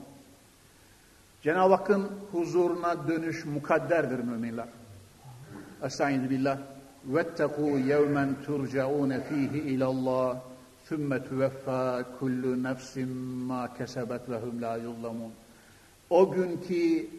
Cenab-ı Hakk'ın huzuruna dönüş mukadderdir müminler. Estaizu billah. وَاتَّقُوا يَوْمًا تُرْجَعُونَ ف۪يهِ اِلَى اللّٰهِ ثُمَّ تُوَفَّى كُلُّ نَفْسٍ مَا كَسَبَتْ وَهُمْ لَا يُظْلَمُونَ O gün ki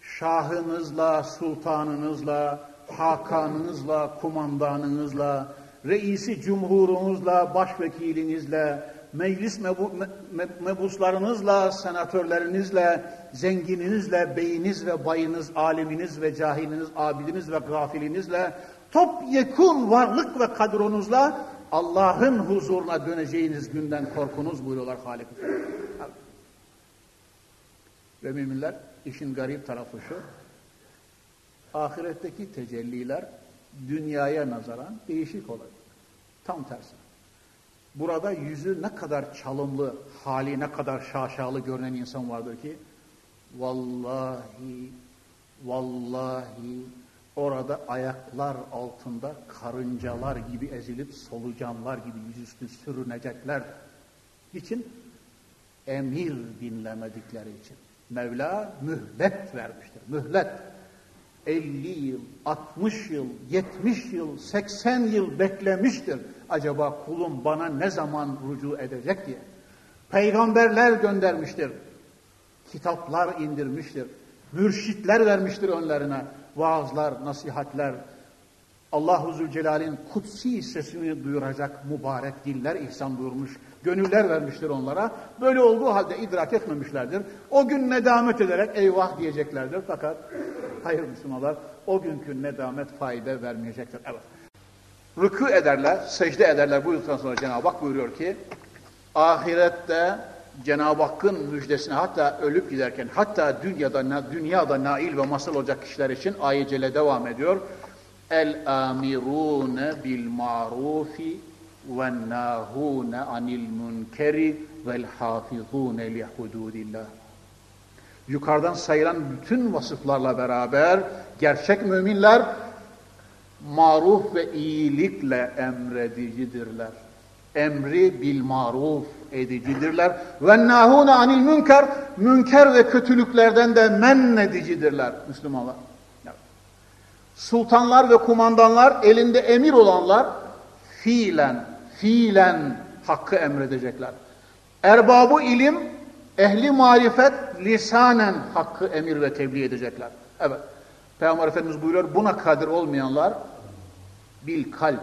şahınızla, sultanınızla, hakanınızla, kumandanınızla, reisi cumhurunuzla, başvekilinizle, meclis mebu, me, mebuslarınızla, senatörlerinizle, zengininizle, beyiniz ve bayınız, aliminiz ve cahiliniz, abidiniz ve gafilinizle, topyekun varlık ve kadronuzla Allah'ın huzuruna döneceğiniz günden korkunuz buyuruyorlar Halik. Ve müminler işin garip tarafı şu, ahiretteki tecelliler dünyaya nazaran değişik olacak. Tam tersi. Burada yüzü ne kadar çalımlı, hali ne kadar şaşalı görünen insan vardır ki vallahi vallahi orada ayaklar altında karıncalar gibi ezilip solucanlar gibi yüzüstü sürünecekler. için emir dinlemedikleri için. Mevla mühlet vermiştir. Mühlet. 50 yıl, 60 yıl, 70 yıl, 80 yıl beklemiştir. Acaba kulum bana ne zaman rucu edecek diye. Peygamberler göndermiştir. Kitaplar indirmiştir. Mürşitler vermiştir önlerine. Vaazlar, nasihatler. Allahu Zülcelal'in kutsi sesini duyuracak mübarek diller ihsan buyurmuş. Gönüller vermiştir onlara. Böyle olduğu halde idrak etmemişlerdir. O gün nedamet ederek eyvah diyeceklerdir. Fakat hayır Müslümanlar o günkü nedamet fayda vermeyecektir. Evet. Rükû ederler, secde ederler buyurduktan sonra Cenab-ı Hak buyuruyor ki ahirette Cenab-ı Hakk'ın müjdesine hatta ölüp giderken hatta dünyada dünyada nail ve masal olacak kişiler için ayet devam ediyor. El amirune bil marufi ve nahune anil munkeri vel hafizune li hududillah. Yukarıdan sayılan bütün vasıflarla beraber gerçek müminler maruf ve iyilikle emredicidirler. Emri bil maruf edicidirler. Ve nahune anil münker münker ve kötülüklerden de men edicidirler Müslümanlar. Sultanlar ve kumandanlar elinde emir olanlar fiilen fiilen hakkı emredecekler. Erbabı ilim, ehli marifet lisanen hakkı emir ve tebliğ edecekler. Evet. Peygamber Efendimiz buyuruyor buna kadir olmayanlar bil kalp,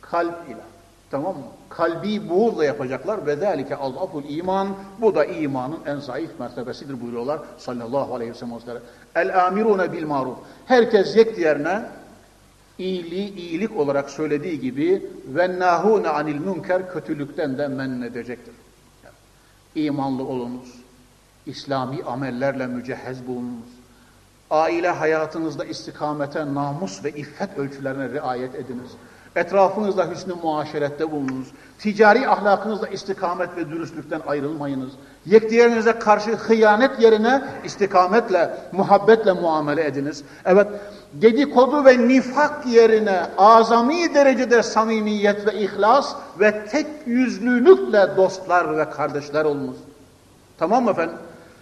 kalp ile. Tamam? Kalbi buğurla yapacaklar ve zelike azaful iman. Bu da imanın en zayıf mertebesidir buyuruyorlar sallallahu aleyhi ve sellem. El amirune bil maruf. Herkes yek diğerine iyiliği iyilik olarak söylediği gibi ve nahune anil münker kötülükten de men edecektir. Yani, imanlı olunuz. İslami amellerle mücehhez bulununuz. Aile hayatınızda istikamete, namus ve iffet ölçülerine riayet ediniz. Etrafınızda hüsnü muaşerette bulununuz. Ticari ahlakınızda istikamet ve dürüstlükten ayrılmayınız. Yekdiğerinize karşı hıyanet yerine istikametle, muhabbetle muamele ediniz. Evet, dedikodu ve nifak yerine azami derecede samimiyet ve ihlas ve tek yüzlülükle dostlar ve kardeşler olunuz. Tamam mı efendim?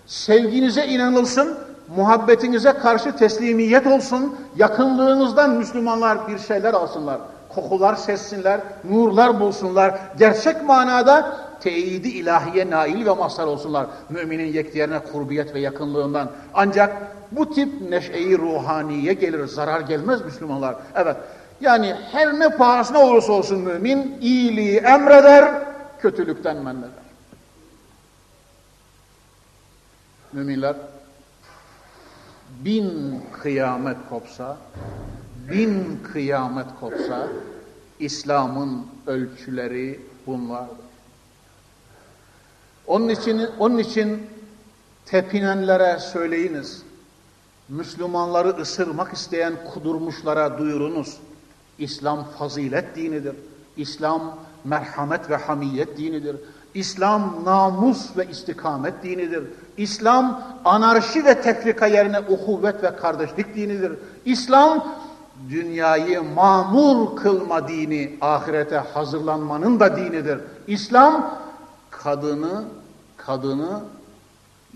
Sevginize inanılsın, muhabbetinize karşı teslimiyet olsun, yakınlığınızdan Müslümanlar bir şeyler alsınlar kokular sessinler, nurlar bulsunlar. Gerçek manada teyidi ilahiye nail ve mazhar olsunlar. Müminin yekdiyerine kurbiyet ve yakınlığından. Ancak bu tip neşeyi ruhaniye gelir, zarar gelmez Müslümanlar. Evet, yani her ne pahasına olursa olsun mümin iyiliği emreder, kötülükten men. Müminler bin kıyamet kopsa, bin kıyamet kopsa İslam'ın ölçüleri bunlardır. Onun için, onun için tepinenlere söyleyiniz. Müslümanları ısırmak isteyen kudurmuşlara duyurunuz. İslam fazilet dinidir. İslam merhamet ve hamiyet dinidir. İslam namus ve istikamet dinidir. İslam anarşi ve tefrika yerine uhuvvet ve kardeşlik dinidir. İslam dünyayı mamur kılma dini, ahirete hazırlanmanın da dinidir. İslam kadını kadını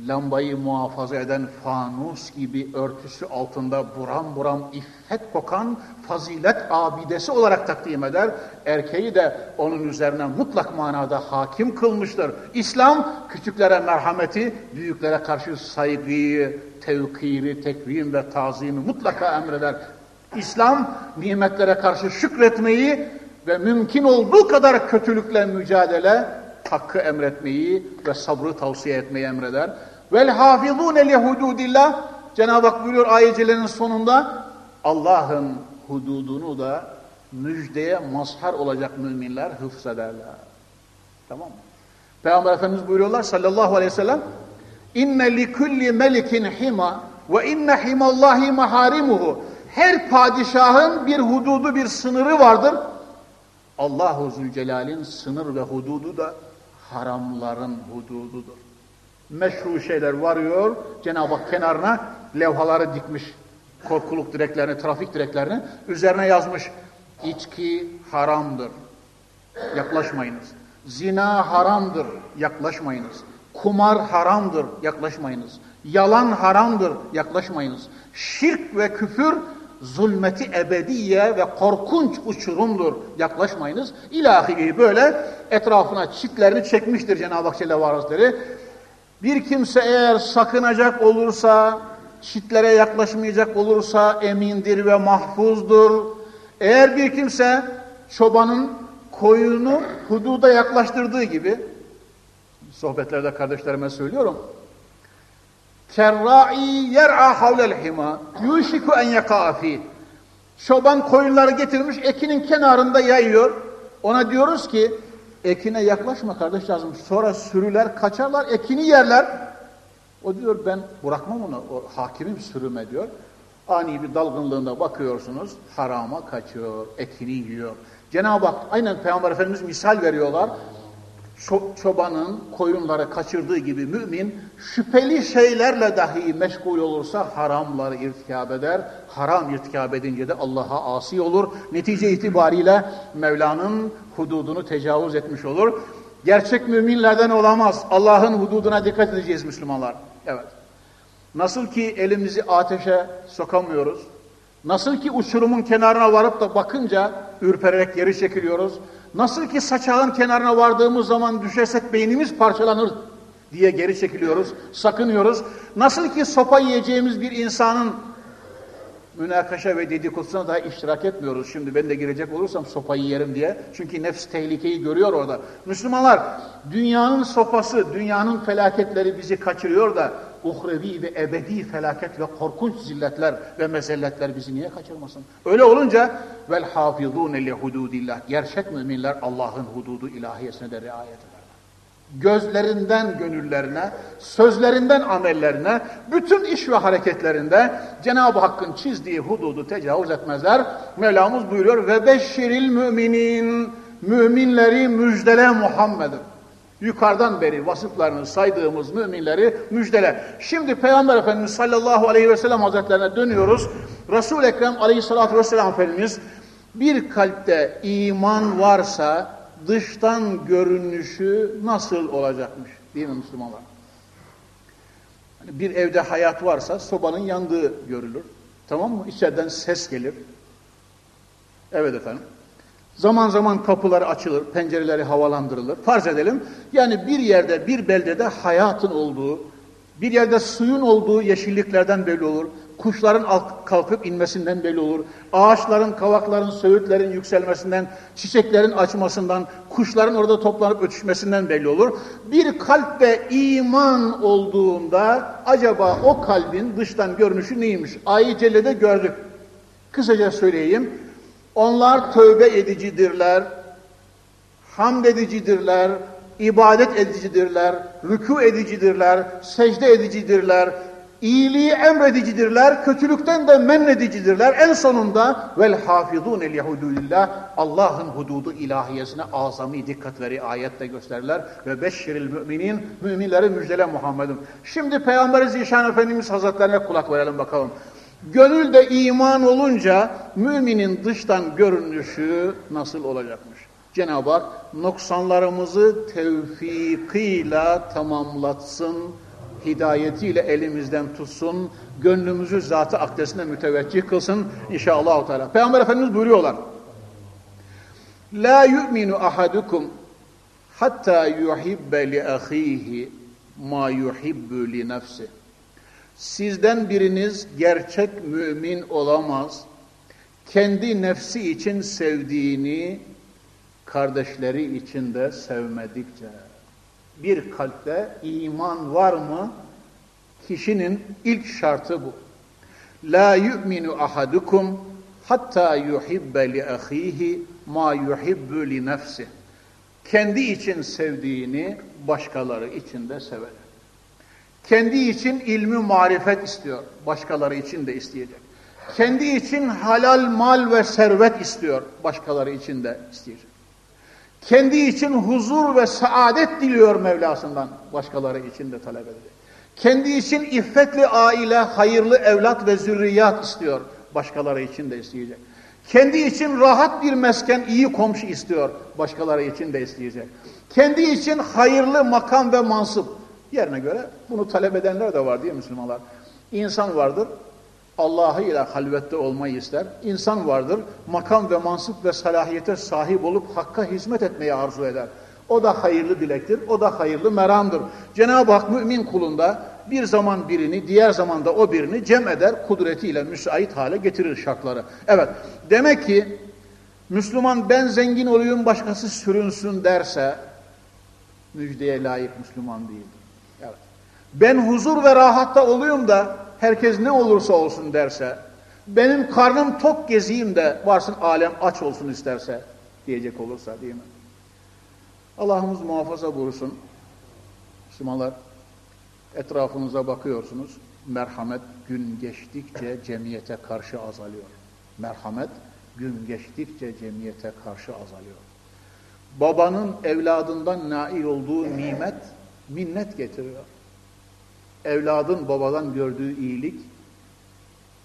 lambayı muhafaza eden fanus gibi örtüsü altında buram buram iffet kokan fazilet abidesi olarak takdim eder. Erkeği de onun üzerine mutlak manada hakim kılmıştır. İslam küçüklere merhameti, büyüklere karşı saygıyı, tevkiri, tekrim ve tazimi mutlaka emreder. İslam nimetlere karşı şükretmeyi ve mümkün olduğu kadar kötülükle mücadele, hakkı emretmeyi ve sabrı tavsiye etmeyi emreder. Vel hafizune li hududillah Cenab-ı Hak buyuruyor ayetlerin sonunda Allah'ın hududunu da müjdeye mazhar olacak müminler hıfzederler. Tamam mı? Peygamber Efendimiz buyuruyorlar sallallahu aleyhi ve sellem inne li kulli melikin hima ve inne himallahi maharimuhu her padişahın bir hududu, bir sınırı vardır. Allahu Zülcelal'in sınır ve hududu da haramların hudududur. Meşru şeyler varıyor, Cenab-ı Hak kenarına levhaları dikmiş. Korkuluk direklerini, trafik direklerini üzerine yazmış. İçki haramdır, yaklaşmayınız. Zina haramdır, yaklaşmayınız. Kumar haramdır, yaklaşmayınız. Yalan haramdır, yaklaşmayınız. Şirk ve küfür zulmeti ebediye ve korkunç uçurumdur. Yaklaşmayınız. İlahi böyle etrafına çitlerini çekmiştir Cenab-ı Hak Celle Hazretleri. Bir kimse eğer sakınacak olursa, çitlere yaklaşmayacak olursa emindir ve mahfuzdur. Eğer bir kimse çobanın koyunu hududa yaklaştırdığı gibi, sohbetlerde kardeşlerime söylüyorum, Kerra'i yer'a havlel hima yuşiku en yakafi. Çoban koyunları getirmiş ekinin kenarında yayıyor. Ona diyoruz ki ekine yaklaşma kardeş lazım. Sonra sürüler kaçarlar ekini yerler. O diyor ben bırakmam onu. O hakimim sürüme diyor. Ani bir dalgınlığında bakıyorsunuz harama kaçıyor, ekini yiyor. Cenab-ı Hak aynen Peygamber Efendimiz misal veriyorlar çobanın koyunları kaçırdığı gibi mümin şüpheli şeylerle dahi meşgul olursa haramları irtikab eder. Haram irtikab edince de Allah'a asi olur. Netice itibariyle Mevla'nın hududunu tecavüz etmiş olur. Gerçek müminlerden olamaz. Allah'ın hududuna dikkat edeceğiz Müslümanlar. Evet. Nasıl ki elimizi ateşe sokamıyoruz. Nasıl ki uçurumun kenarına varıp da bakınca ürpererek geri çekiliyoruz. Nasıl ki saçağın kenarına vardığımız zaman düşersek beynimiz parçalanır diye geri çekiliyoruz, sakınıyoruz. Nasıl ki sopa yiyeceğimiz bir insanın münakaşa ve dedikodusuna da iştirak etmiyoruz. Şimdi ben de girecek olursam sopayı yerim diye. Çünkü nefs tehlikeyi görüyor orada. Müslümanlar dünyanın sopası, dünyanın felaketleri bizi kaçırıyor da uhrevi ve ebedi felaket ve korkunç zilletler ve mezelletler bizi niye kaçırmasın? Öyle olunca vel hafizune li hududillah. Gerçek müminler Allah'ın hududu ilahiyesine de riayet ederler. Gözlerinden gönüllerine, sözlerinden amellerine, bütün iş ve hareketlerinde Cenab-ı Hakk'ın çizdiği hududu tecavüz etmezler. Mevlamız buyuruyor ve beşşiril müminin müminleri müjdele Muhammed'im yukarıdan beri vasıflarını saydığımız müminleri müjdele. Şimdi Peygamber Efendimiz sallallahu aleyhi ve sellem hazretlerine dönüyoruz. Resul-i Ekrem aleyhissalatü vesselam Efendimiz bir kalpte iman varsa dıştan görünüşü nasıl olacakmış değil mi Müslümanlar? Hani bir evde hayat varsa sobanın yandığı görülür. Tamam mı? İçeriden ses gelir. Evet efendim. Zaman zaman kapıları açılır, pencereleri havalandırılır. Farz edelim. Yani bir yerde, bir beldede hayatın olduğu, bir yerde suyun olduğu yeşilliklerden belli olur. Kuşların kalkıp inmesinden belli olur. Ağaçların, kavakların, söğütlerin yükselmesinden, çiçeklerin açmasından, kuşların orada toplanıp ötüşmesinden belli olur. Bir kalp ve iman olduğunda acaba o kalbin dıştan görünüşü neymiş? Ayı Celle'de gördük. Kısaca söyleyeyim. Onlar tövbe edicidirler, hamd edicidirler, ibadet edicidirler, rükû edicidirler, secde edicidirler, iyiliği emredicidirler, kötülükten de men edicidirler. En sonunda vel hafizûne li hududillah Allah'ın hududu ilahiyesine azami dikkat veri ayette gösterirler ve beşşiril müminin müminleri müjdele Muhammed'im. Şimdi Peygamber Zişan Efendimiz Hazretlerine kulak verelim bakalım. Gönülde iman olunca müminin dıştan görünüşü nasıl olacakmış? Cenab-ı Hak noksanlarımızı tevfikıyla tamamlatsın, hidayetiyle elimizden tutsun, gönlümüzü zatı akdesine müteveccih kılsın inşallah. Teala. Peygamber Efendimiz buyuruyorlar. La yu'minu ahadukum hatta yuhibbe li ahihi ma yuhibbu li nefsi. Sizden biriniz gerçek mümin olamaz. Kendi nefsi için sevdiğini kardeşleri için de sevmedikçe. Bir kalpte iman var mı? Kişinin ilk şartı bu. La yu'minu ahadukum hatta yuhibbe li ahihi ma yuhibbu li nefsi. Kendi için sevdiğini başkaları için de sever. Kendi için ilmi marifet istiyor. Başkaları için de isteyecek. Kendi için halal mal ve servet istiyor. Başkaları için de isteyecek. Kendi için huzur ve saadet diliyor Mevlasından. Başkaları için de talep edecek. Kendi için iffetli aile, hayırlı evlat ve zürriyat istiyor. Başkaları için de isteyecek. Kendi için rahat bir mesken, iyi komşu istiyor. Başkaları için de isteyecek. Kendi için hayırlı makam ve mansup. Yerine göre bunu talep edenler de var diye Müslümanlar. İnsan vardır, Allah'ı ile halvette olmayı ister. İnsan vardır, makam ve mansup ve salahiyete sahip olup Hakk'a hizmet etmeyi arzu eder. O da hayırlı dilektir, o da hayırlı meramdır. Cenab-ı Hak mümin kulunda bir zaman birini, diğer zaman da o birini cem eder, kudretiyle müsait hale getirir şartları. Evet, demek ki Müslüman ben zengin olayım başkası sürünsün derse müjdeye layık Müslüman değildir. Evet. Ben huzur ve rahatta olayım da herkes ne olursa olsun derse, benim karnım tok gezeyim de varsın alem aç olsun isterse diyecek olursa değil mi? Allah'ımız muhafaza buyursun. Müslümanlar etrafınıza bakıyorsunuz. Merhamet gün geçtikçe cemiyete karşı azalıyor. Merhamet gün geçtikçe cemiyete karşı azalıyor. Babanın evladından nail olduğu nimet minnet getiriyor. Evladın babadan gördüğü iyilik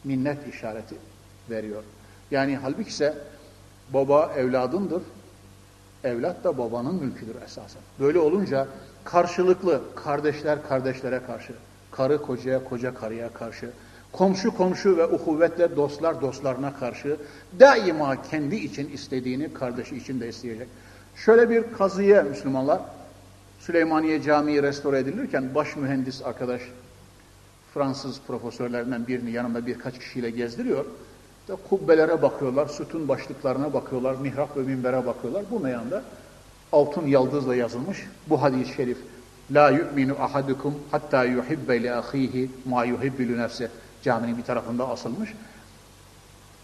minnet işareti veriyor. Yani halbuki ise baba evladındır, evlat da babanın mülküdür esasen. Böyle olunca karşılıklı kardeşler kardeşlere karşı, karı kocaya, koca karıya karşı, komşu komşu ve uhuvvetle dostlar dostlarına karşı daima kendi için istediğini kardeşi için de isteyecek. Şöyle bir kazıya Müslümanlar, Süleymaniye Camii restore edilirken baş mühendis arkadaş Fransız profesörlerinden birini yanında birkaç kişiyle gezdiriyor. İşte kubbelere bakıyorlar, sütun başlıklarına bakıyorlar, mihrap ve minbere bakıyorlar. Bu meyanda altın yıldızla yazılmış bu hadis-i şerif. La yu'minu ahadukum hatta yuhibbe li ahihi ma yuhibbu li nefsi. Caminin bir tarafında asılmış.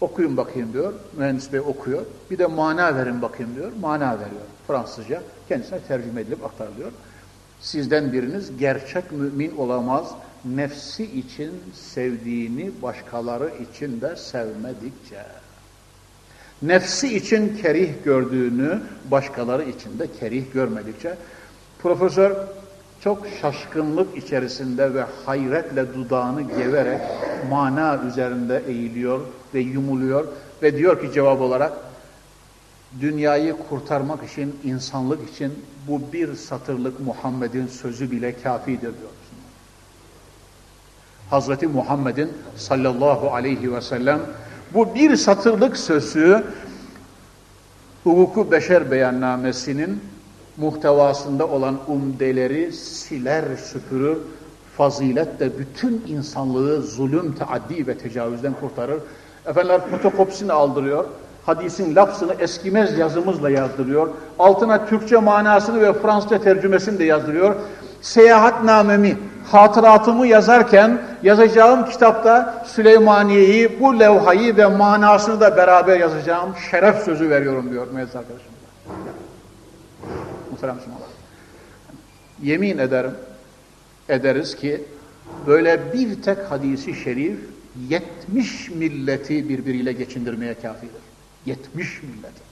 Okuyun bakayım diyor. Mühendis bey okuyor. Bir de mana verin bakayım diyor. Mana veriyor. Fransızca. Kendisine tercüme edilip aktarılıyor. Sizden biriniz gerçek mümin olamaz. Nefsi için sevdiğini başkaları için de sevmedikçe. Nefsi için kerih gördüğünü başkaları için de kerih görmedikçe. Profesör çok şaşkınlık içerisinde ve hayretle dudağını geverek mana üzerinde eğiliyor ve yumuluyor ve diyor ki cevap olarak dünyayı kurtarmak için, insanlık için bu bir satırlık Muhammed'in sözü bile kafidir diyor. Hazreti Muhammed'in sallallahu aleyhi ve sellem bu bir satırlık sözü hukuku beşer beyannamesinin muhtevasında olan umdeleri siler süpürür, faziletle bütün insanlığı zulüm, taaddi ve tecavüzden kurtarır. Efendiler fotokopisini aldırıyor, hadisin lafzını eskimez yazımızla yazdırıyor, altına Türkçe manasını ve Fransızca tercümesini de yazdırıyor. Seyahatnamemi, hatıratımı yazarken yazacağım kitapta Süleymaniye'yi, bu levhayı ve manasını da beraber yazacağım şeref sözü veriyorum diyor müezzis arkadaşım. Muhterem Müslümanlar. Yemin ederim, ederiz ki böyle bir tek hadisi şerif 70 milleti birbiriyle geçindirmeye kafidir. 70 milleti.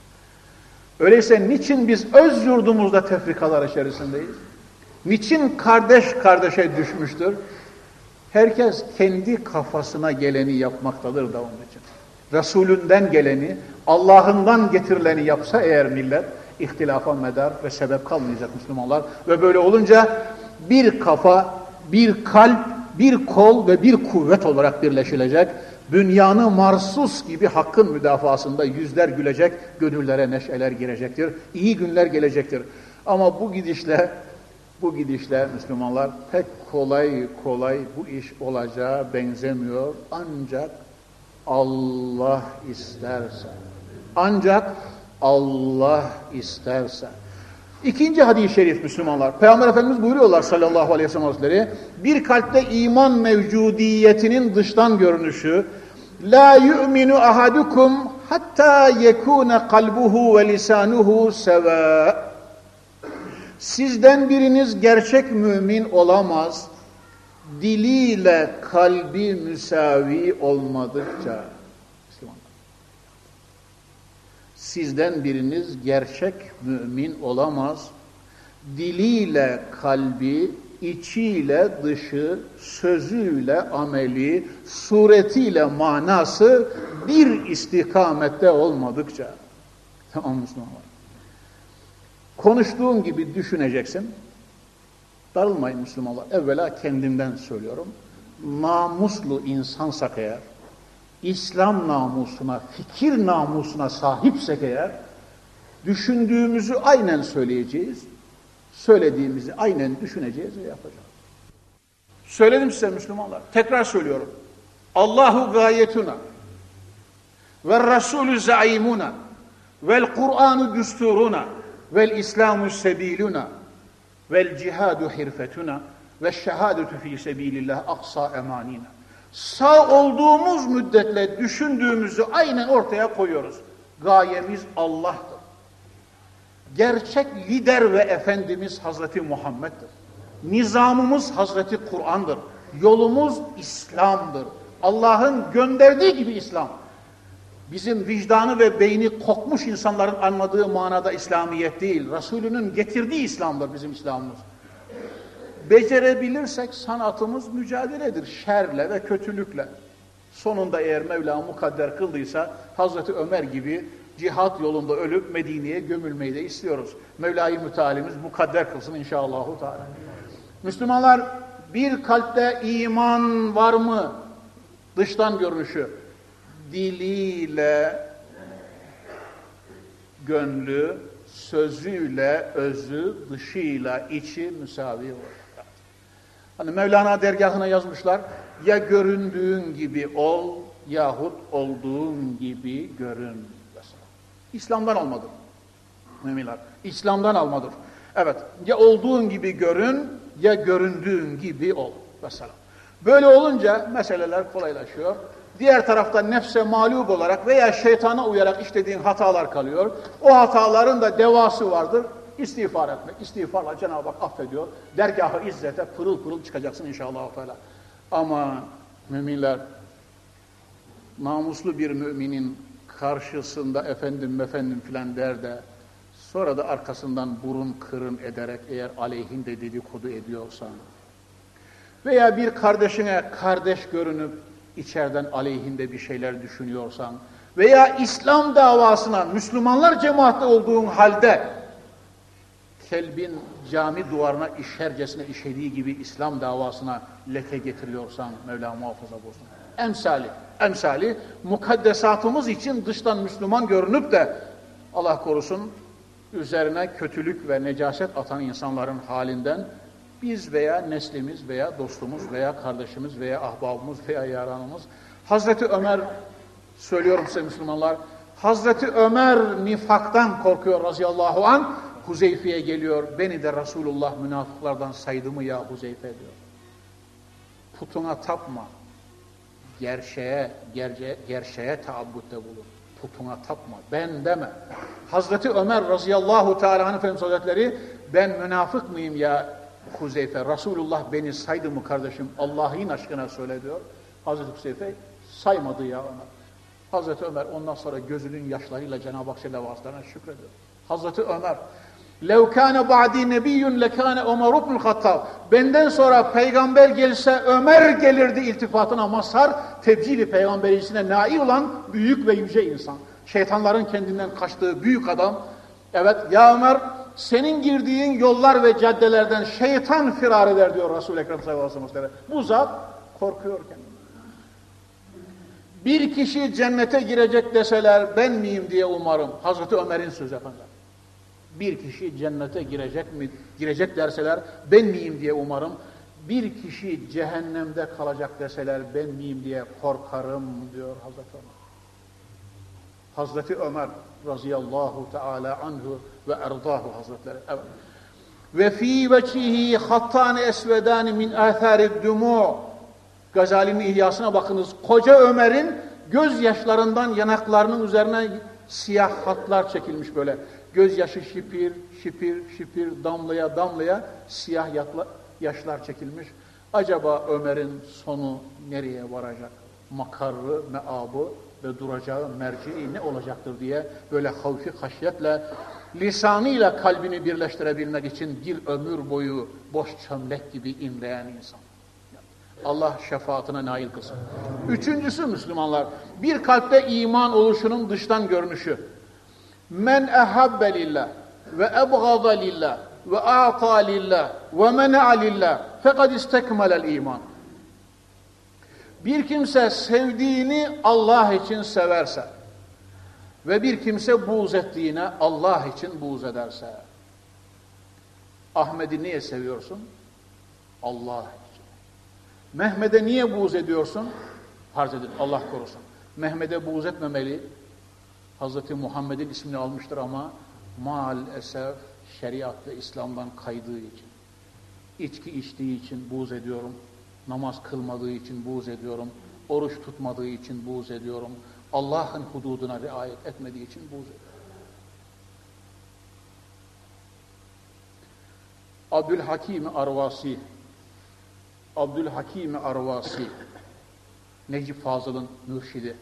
Öyleyse niçin biz öz yurdumuzda tefrikalar içerisindeyiz? Niçin kardeş kardeşe düşmüştür? Herkes kendi kafasına geleni yapmaktadır da onun için. Resulünden geleni, Allah'ından getirileni yapsa eğer millet, ihtilafa medar ve sebep kalmayacak Müslümanlar. Ve böyle olunca bir kafa, bir kalp, bir kol ve bir kuvvet olarak birleşilecek. Dünyanı marsus gibi hakkın müdafasında yüzler gülecek, gönüllere neşeler girecektir. İyi günler gelecektir. Ama bu gidişle bu gidişle Müslümanlar pek kolay kolay bu iş olacağı benzemiyor. Ancak Allah isterse. Ancak Allah isterse. İkinci hadis-i şerif Müslümanlar. Peygamber Efendimiz buyuruyorlar sallallahu aleyhi ve sellem Hazretleri. Bir kalpte iman mevcudiyetinin dıştan görünüşü. La yu'minu ahadukum hatta yekune kalbuhu ve lisanuhu seva. Sizden biriniz gerçek mümin olamaz. Diliyle kalbi müsavi olmadıkça. Sizden biriniz gerçek mümin olamaz. Diliyle kalbi, içiyle dışı, sözüyle ameli, suretiyle manası bir istikamette olmadıkça. Tamam Müslümanlar. Konuştuğun gibi düşüneceksin. Darılmayın Müslümanlar. Evvela kendimden söylüyorum. Namuslu insansak eğer, İslam namusuna, fikir namusuna sahipsek eğer, düşündüğümüzü aynen söyleyeceğiz, söylediğimizi aynen düşüneceğiz ve yapacağız. Söyledim size Müslümanlar, tekrar söylüyorum. Allahu gayetuna ve Resulü zaimuna vel Kur'anu düsturuna vel İslamu sebiluna vel cihadu hirfetuna ve şehadetu fi sebilillah aksa emanina. Sağ olduğumuz müddetle düşündüğümüzü aynen ortaya koyuyoruz. Gayemiz Allah'tır. Gerçek lider ve efendimiz Hazreti Muhammed'dir. Nizamımız Hazreti Kur'an'dır. Yolumuz İslam'dır. Allah'ın gönderdiği gibi İslam. Bizim vicdanı ve beyni kokmuş insanların anladığı manada İslamiyet değil. Resulünün getirdiği İslam'dır bizim İslam'ımız. Becerebilirsek sanatımız mücadeledir şerle ve kötülükle. Sonunda eğer Mevla mukadder kıldıysa Hazreti Ömer gibi cihat yolunda ölüp Medine'ye gömülmeyi de istiyoruz. Mevla-i Mütealimiz mukadder kılsın inşallahü teala. Müslümanlar bir kalpte iman var mı? Dıştan görünüşü. Diliyle gönlü, sözüyle özü, dışıyla içi müsavi olur. Hani Mevlana dergahına yazmışlar, ya göründüğün gibi ol, yahut olduğun gibi görün. İslam'dan almadır. Müminler. İslam'dan almadır. Evet, ya olduğun gibi görün, ya göründüğün gibi ol. Mesela. Böyle olunca meseleler kolaylaşıyor. Diğer tarafta nefse mağlup olarak veya şeytana uyarak işlediğin hatalar kalıyor. O hataların da devası vardır. İstiğfar etmek. İstiğfarla Cenab-ı Hak affediyor. Dergahı izzete pırıl pırıl çıkacaksın inşallah. Teala. Ama müminler namuslu bir müminin karşısında efendim efendim filan der de sonra da arkasından burun kırın ederek eğer aleyhinde dedikodu ediyorsan veya bir kardeşine kardeş görünüp içeriden aleyhinde bir şeyler düşünüyorsan veya İslam davasına Müslümanlar cemaatte olduğun halde kelbin cami duvarına işercesine işediği gibi İslam davasına leke getiriyorsan Mevla muhafaza olsun. Emsali, emsali mukaddesatımız için dıştan Müslüman görünüp de Allah korusun üzerine kötülük ve necaset atan insanların halinden biz veya neslimiz veya dostumuz veya kardeşimiz veya ahbabımız veya yaranımız Hazreti Ömer söylüyorum size Müslümanlar Hazreti Ömer nifaktan korkuyor razıyallahu an Huzeyfe'ye geliyor. Beni de Resulullah münafıklardan saydı mı ya Huzeyfe diyor. Putuna tapma. Gerçeğe, gerçeğe, gerçeğe taabbütte bulun. Putuna tapma. Ben deme. Hazreti Ömer razıyallahu teala Efendimiz Hazretleri ben münafık mıyım ya Huzeyfe? Resulullah beni saydı mı kardeşim? Allah'ın aşkına söyle diyor. Hazreti Huzeyfe saymadı ya ona. Hazreti Ömer ondan sonra gözünün yaşlarıyla Cenab-ı Hak vasıtalarına şükrediyor. Hazreti Ömer لَوْ كَانَ بَعْدِي نَبِيٌّ لَكَانَ Ömer ibn Hattab. Benden sonra peygamber gelse Ömer gelirdi iltifatına mazhar, tebcili peygamberisine nail olan büyük ve yüce insan. Şeytanların kendinden kaçtığı büyük adam. Evet ya Ömer senin girdiğin yollar ve caddelerden şeytan firar eder diyor Resul-i Ekrem sallallahu aleyhi ve sellem. Bu zat korkuyor kendinden. Bir kişi cennete girecek deseler ben miyim diye umarım. Hazreti Ömer'in sözü efendim bir kişi cennete girecek mi girecek derseler ben miyim diye umarım. Bir kişi cehennemde kalacak deseler ben miyim diye korkarım diyor Hazreti Ömer. Hazreti Ömer radıyallahu teala anhu ve erdahu hazretleri. Evet. Ve fi vecihi hattan esvedan min athari dumu. Gazali'nin ihyasına bakınız. Koca Ömer'in gözyaşlarından yanaklarının üzerine siyah hatlar çekilmiş böyle. Gözyaşı şipir, şipir, şipir damlaya damlaya siyah yaşlar çekilmiş. Acaba Ömer'in sonu nereye varacak? Makarrı, meabı ve duracağı merci'i ne olacaktır diye böyle havfi haşyetle lisanıyla kalbini birleştirebilmek için bir ömür boyu boş çömlek gibi inleyen insan. Allah şefaatine nail kılsın. Üçüncüsü Müslümanlar, bir kalpte iman oluşunun dıştan görünüşü. Men ehabbe lillah ve ebgada lillah ve a'ta lillah ve mena'a lillah fekad istekmelel iman. Bir kimse sevdiğini Allah için severse ve bir kimse buğz ettiğine Allah için buğz ederse Ahmet'i niye seviyorsun? Allah için. Mehmet'e niye buğz ediyorsun? Farz edin Allah korusun. Mehmet'e buğz etmemeli, Hazreti Muhammed'in ismini almıştır ama maalesef şeriat ve İslam'dan kaydığı için, içki içtiği için buğz ediyorum, namaz kılmadığı için buğz ediyorum, oruç tutmadığı için buğz ediyorum, Allah'ın hududuna riayet etmediği için buğz ediyorum. Abdülhakim Arvasi Abdülhakim Arvasi Necip Fazıl'ın mürşidi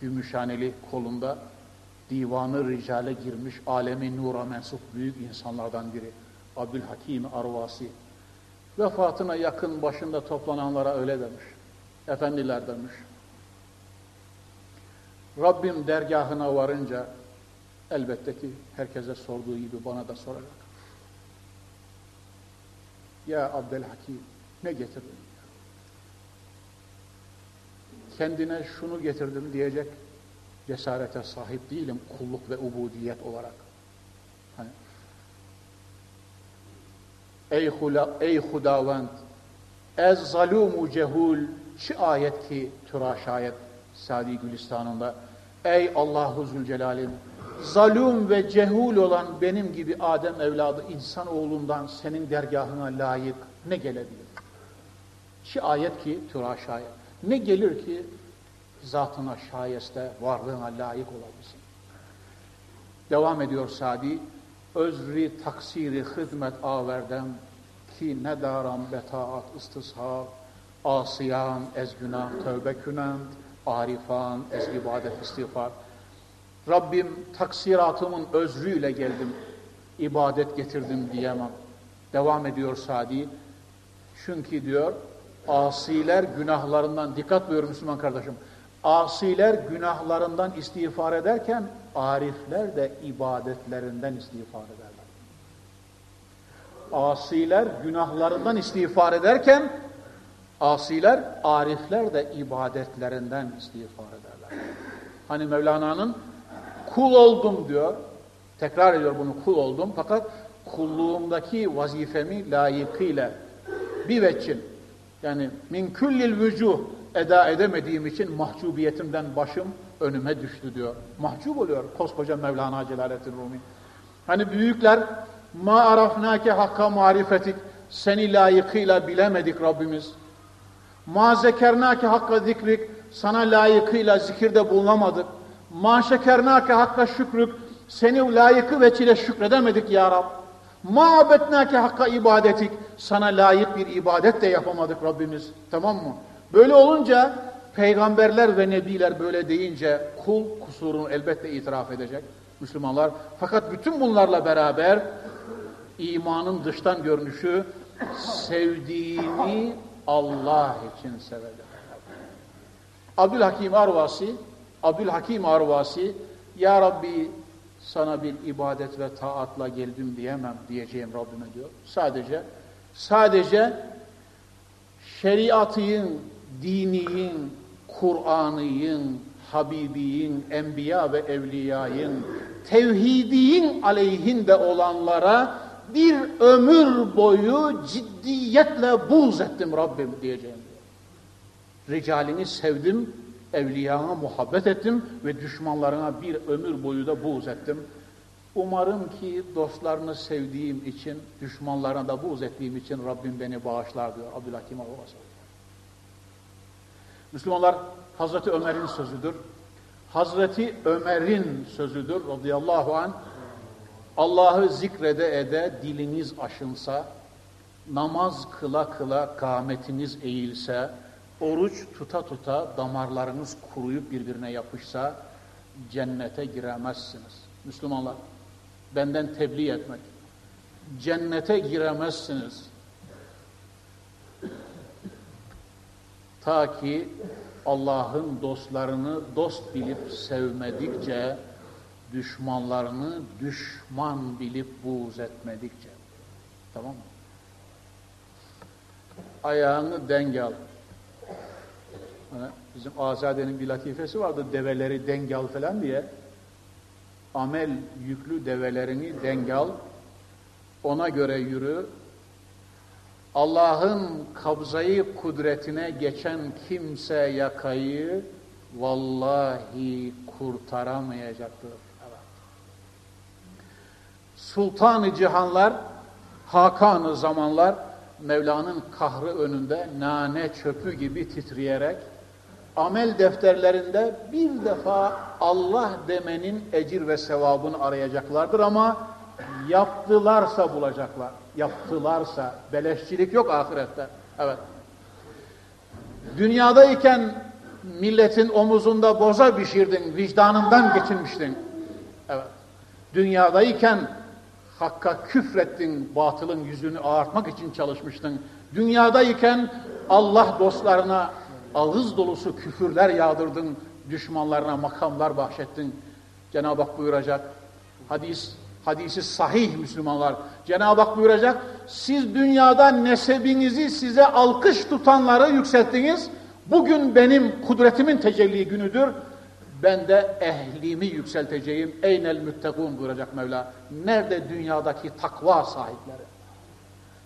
Gümüşhaneli kolunda divanı ricale girmiş alemi nura mensup büyük insanlardan biri. Abdülhakim Arvasi. Vefatına yakın başında toplananlara öyle demiş. Efendiler demiş. Rabbim dergahına varınca elbette ki herkese sorduğu gibi bana da soracak. Ya Abdülhakim ne getirdin? Kendine şunu getirdim diyecek cesarete sahip değilim kulluk ve ubudiyet olarak. Hani, ey, hula, ey hudavend ez zalumu cehul şu ayet ki türaş ayet Sadi Gülistan'ında ey Allahu Zülcelal'im zalum ve cehul olan benim gibi Adem evladı insan oğlundan senin dergahına layık ne gelebilir? Şu ayet ki türaş ayet. Ne gelir ki zatına şayeste varlığına layık olabilsin. Devam ediyor Sadi. Özri taksiri hizmet averdem ki ne daram betaat istishab asiyan ez günah tövbe künend arifan ez ibadet istiğfar Rabbim taksiratımın özrüyle geldim ibadet getirdim diyemem. Devam ediyor Sadi. Çünkü diyor asiler günahlarından dikkat buyur Müslüman kardeşim. Asiler günahlarından istiğfar ederken arifler de ibadetlerinden istiğfar ederler. Asiler günahlarından istiğfar ederken asiler, arifler de ibadetlerinden istiğfar ederler. Hani Mevlana'nın kul oldum diyor. Tekrar ediyor bunu kul oldum fakat kulluğumdaki vazifemi layıkıyla bir veçin yani min küllil vücuh eda edemediğim için mahcubiyetimden başım önüme düştü diyor. Mahcup oluyor koskoca Mevlana Celaleddin Rumi. Hani büyükler ma arafnake hakka marifetik seni layıkıyla bilemedik Rabbimiz. Ma zekernake hakka zikrik sana layıkıyla zikirde bulunamadık. Ma şekernake hakka şükrük seni layıkı veçile şükredemedik ya Rab. Ma abetnake hakka ibadetik sana layık bir ibadet de yapamadık Rabbimiz. Tamam mı? Böyle olunca peygamberler ve nebiler böyle deyince kul kusurunu elbette itiraf edecek. Müslümanlar. Fakat bütün bunlarla beraber imanın dıştan görünüşü sevdiğini Allah için sever. Abdülhakim Arvasi Abdülhakim Arvasi Ya Rabbi sana bir ibadet ve taatla geldim diyemem diyeceğim Rabbime diyor. Sadece sadece şeriatın, diniyin, Kur'an'ın, Habibiyin, Enbiya ve Evliyayın, tevhidiyin aleyhinde olanlara bir ömür boyu ciddiyetle buğz ettim Rabbim diyeceğim diyor. Ricalini sevdim, evliyana muhabbet ettim ve düşmanlarına bir ömür boyu da buğz ettim. Umarım ki dostlarını sevdiğim için, düşmanlarına da buğz ettiğim için Rabbim beni bağışlar diyor Abdülhakim Avvasa. Müslümanlar Hazreti Ömer'in sözüdür. Hazreti Ömer'in sözüdür radıyallahu an. Allah'ı zikrede ede diliniz aşınsa, namaz kıla kıla kâmetiniz eğilse, oruç tuta tuta damarlarınız kuruyup birbirine yapışsa, cennete giremezsiniz. Müslümanlar, benden tebliğ etmek. Cennete giremezsiniz. Ta ki Allah'ın dostlarını dost bilip sevmedikçe, düşmanlarını düşman bilip buğz etmedikçe. Tamam mı? Ayağını denge al. Hani bizim Azade'nin bir latifesi vardı, develeri denge al falan diye. Amel yüklü develerini denge al, ona göre yürü, Allah'ın kabzayı kudretine geçen kimse yakayı vallahi kurtaramayacaktır. Evet. Sultan-ı cihanlar, Hakan-ı zamanlar Mevla'nın kahrı önünde nane çöpü gibi titreyerek amel defterlerinde bir defa Allah demenin ecir ve sevabını arayacaklardır ama yaptılarsa bulacaklar yaptılarsa beleşçilik yok ahirette. Evet. Dünyadayken milletin omuzunda boza pişirdin, vicdanından geçinmiştin. Evet. Dünyadayken hakka küfrettin, batılın yüzünü ağartmak için çalışmıştın. Dünyadayken Allah dostlarına ağız dolusu küfürler yağdırdın, düşmanlarına makamlar bahşettin. Cenab-ı Hak buyuracak, hadis Hadisi sahih Müslümanlar. Cenab-ı Hak buyuracak, siz dünyada nesebinizi size alkış tutanları yükselttiniz. Bugün benim kudretimin tecelli günüdür. Ben de ehlimi yükselteceğim. Eynel müttegun buyuracak Mevla. Nerede dünyadaki takva sahipleri?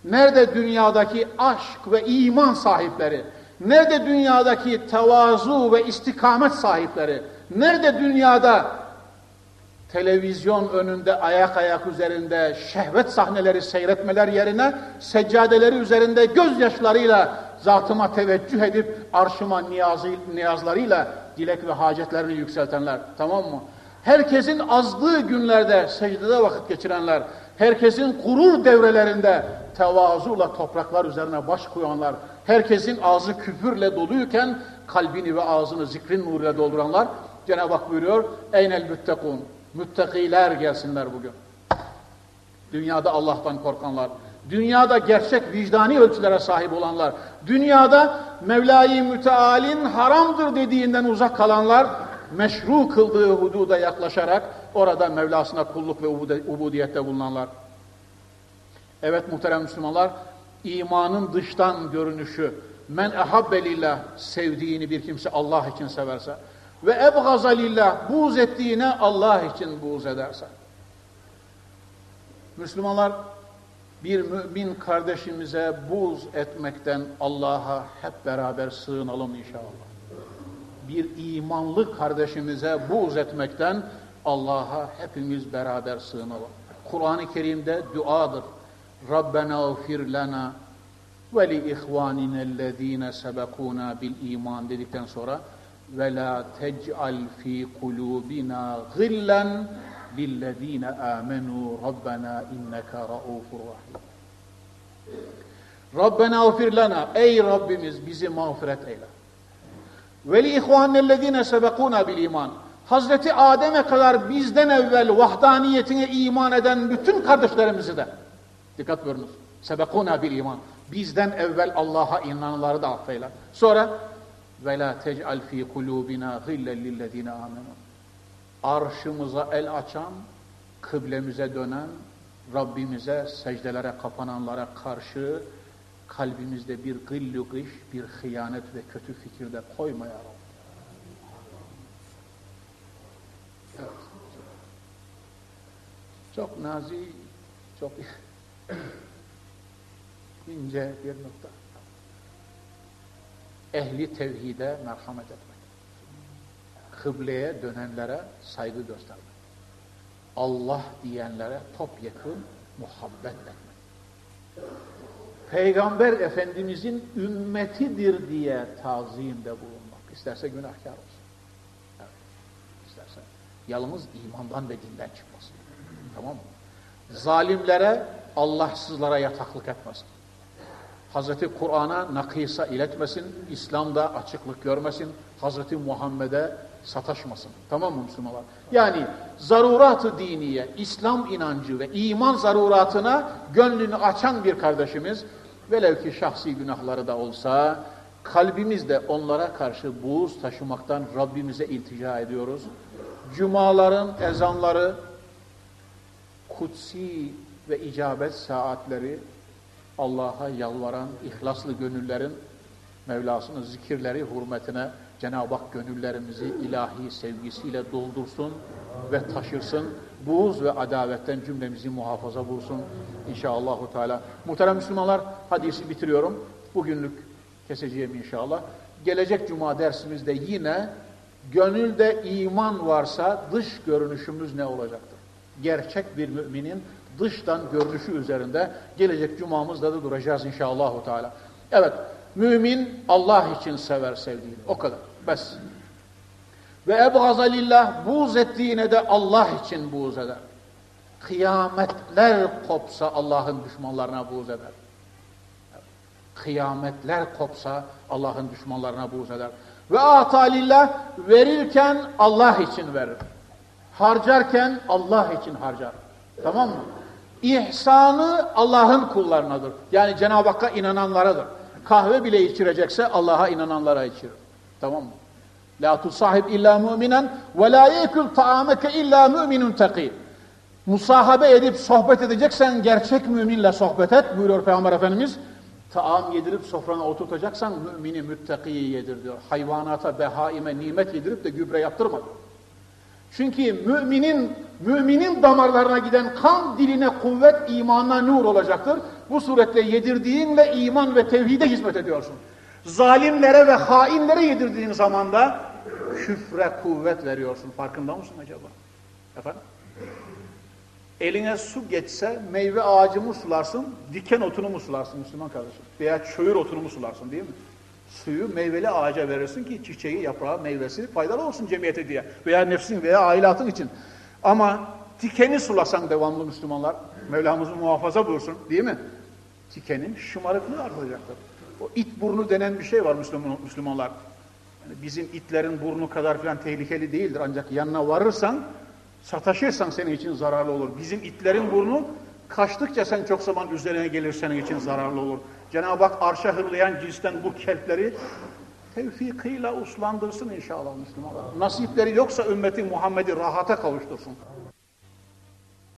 Nerede dünyadaki aşk ve iman sahipleri? Nerede dünyadaki tevazu ve istikamet sahipleri? Nerede dünyada televizyon önünde ayak ayak üzerinde şehvet sahneleri seyretmeler yerine seccadeleri üzerinde gözyaşlarıyla zatıma teveccüh edip arşıma niyazı, niyazlarıyla dilek ve hacetlerini yükseltenler. Tamam mı? Herkesin azdığı günlerde secdede vakit geçirenler, herkesin gurur devrelerinde tevazuyla topraklar üzerine baş koyanlar, herkesin ağzı küfürle doluyken kalbini ve ağzını zikrin nuruyla dolduranlar, Cenab-ı Hak buyuruyor, Eynel müttekun, Müttakiler gelsinler bugün. Dünyada Allah'tan korkanlar, dünyada gerçek vicdani ölçülere sahip olanlar, dünyada Mevla-i Müteal'in haramdır dediğinden uzak kalanlar, meşru kıldığı hududa yaklaşarak orada Mevlasına kulluk ve ubudiyette bulunanlar. Evet muhterem Müslümanlar, imanın dıştan görünüşü, men ehabbelillah sevdiğini bir kimse Allah için severse, ve ebgaza lillah buğz ettiğine Allah için buğz ederse. Müslümanlar bir mümin kardeşimize buğz etmekten Allah'a hep beraber sığınalım inşallah. Bir imanlı kardeşimize buğz etmekten Allah'a hepimiz beraber sığınalım. Kur'an-ı Kerim'de duadır. Rabbena ufir lana ve li ihvaninellezine sebekuna bil iman dedikten sonra ve la tec'al fi kulubina gillen lillezine amenu rabbena inneke raufur rahim. Rabbena ufir lana ey Rabbimiz bizi mağfiret eyle. Ve li ihvanellezine sebekuna bil iman. Hazreti Adem'e kadar bizden evvel vahdaniyetine iman eden bütün kardeşlerimizi de dikkat buyurunuz. Sebekuna bil iman. Bizden evvel Allah'a inananları da affeyle. Sonra ve la tec'al fi kulubina gillen lillezine amenu. Arşımıza el açan, kıblemize dönen, Rabbimize secdelere kapananlara karşı kalbimizde bir gıllu gış, bir hıyanet ve kötü fikirde koyma ya Rabbi. Evet. Çok nazik, çok [CLEARS THROAT] ince bir nokta. Ehli tevhide merhamet etmek. Kıbleye dönenlere saygı göstermek. Allah diyenlere topyekun muhabbet etmek. Peygamber Efendimizin ümmetidir diye tazimde bulunmak. İsterse günahkar olsun. Evet. İsterse. Yalnız imandan ve dinden çıkmasın. Tamam mı? Zalimlere, Allahsızlara yataklık etmesin. Hazreti Kur'an'a nakisa iletmesin, İslam'da açıklık görmesin, Hazreti Muhammed'e sataşmasın. Tamam mı Müslümanlar? Yani zarurat-ı diniye, İslam inancı ve iman zaruratına gönlünü açan bir kardeşimiz, velev ki şahsi günahları da olsa, kalbimizde onlara karşı buğuz taşımaktan Rabbimize iltica ediyoruz. Cumaların ezanları, kutsi ve icabet saatleri, Allah'a yalvaran, ihlaslı gönüllerin Mevlasının zikirleri hürmetine Cenab-ı Hak gönüllerimizi ilahi sevgisiyle doldursun ve taşırsın. Buğuz ve adavetten cümlemizi muhafaza bulsun inşallahü teala. Muhterem Müslümanlar hadisi bitiriyorum. Bugünlük keseceğim inşallah. Gelecek cuma dersimizde yine gönülde iman varsa dış görünüşümüz ne olacaktır? Gerçek bir müminin dıştan görünüşü üzerinde gelecek cumamızda da duracağız inşallahü teala. Evet, mümin Allah için sever sevdiğini. O kadar. Bes. Ve ebgaza lillah buğz ettiğine de Allah için buğz eder. Kıyametler kopsa Allah'ın düşmanlarına buğz eder. Kıyametler kopsa Allah'ın düşmanlarına buğz eder. Ve atalillah verirken Allah için verir. Harcarken Allah için harcar. Tamam mı? İhsanı Allah'ın kullarınadır. Yani Cenab-ı Hakk'a inananlaradır. Kahve bile içirecekse Allah'a inananlara içirir. Tamam mı? La tusahib illa mu'minen ve la yekul ta'ameke illa mu'minun takî. Musahabe edip sohbet edeceksen gerçek müminle sohbet et buyuruyor Peygamber Efendimiz. Taam yedirip sofrana oturtacaksan mümini müttakiyi yedir diyor. Hayvanata, behaime nimet yedirip de gübre yaptırma diyor. Çünkü müminin müminin damarlarına giden kan diline kuvvet, imanına nur olacaktır. Bu surette yedirdiğinle iman ve tevhide hizmet ediyorsun. Zalimlere ve hainlere yedirdiğin zaman da küfre kuvvet veriyorsun. Farkında mısın acaba? Efendim? Eline su geçse meyve ağacı mı sularsın, diken otunu mu sularsın Müslüman kardeşim? Veya çöğür otunu mu sularsın değil mi? Suyu meyveli ağaca verirsin ki çiçeği, yaprağı, meyvesi faydalı olsun cemiyete diye. Veya nefsin veya ailatın için. Ama dikeni sulasan devamlı Müslümanlar, Mevlamızı muhafaza buyursun değil mi? Dikenin şımarıklığı artacaktır. O it burnu denen bir şey var Müslüman, Müslümanlar. Yani bizim itlerin burnu kadar falan tehlikeli değildir. Ancak yanına varırsan, sataşırsan senin için zararlı olur. Bizim itlerin burnu kaçtıkça sen çok zaman üzerine gelir senin için zararlı olur. Cenab-ı Hak arşa hırlayan cinsten bu kelpleri tevfikıyla uslandırsın inşallah Müslümanlar. Nasipleri yoksa ümmeti Muhammed'i rahata kavuştursun.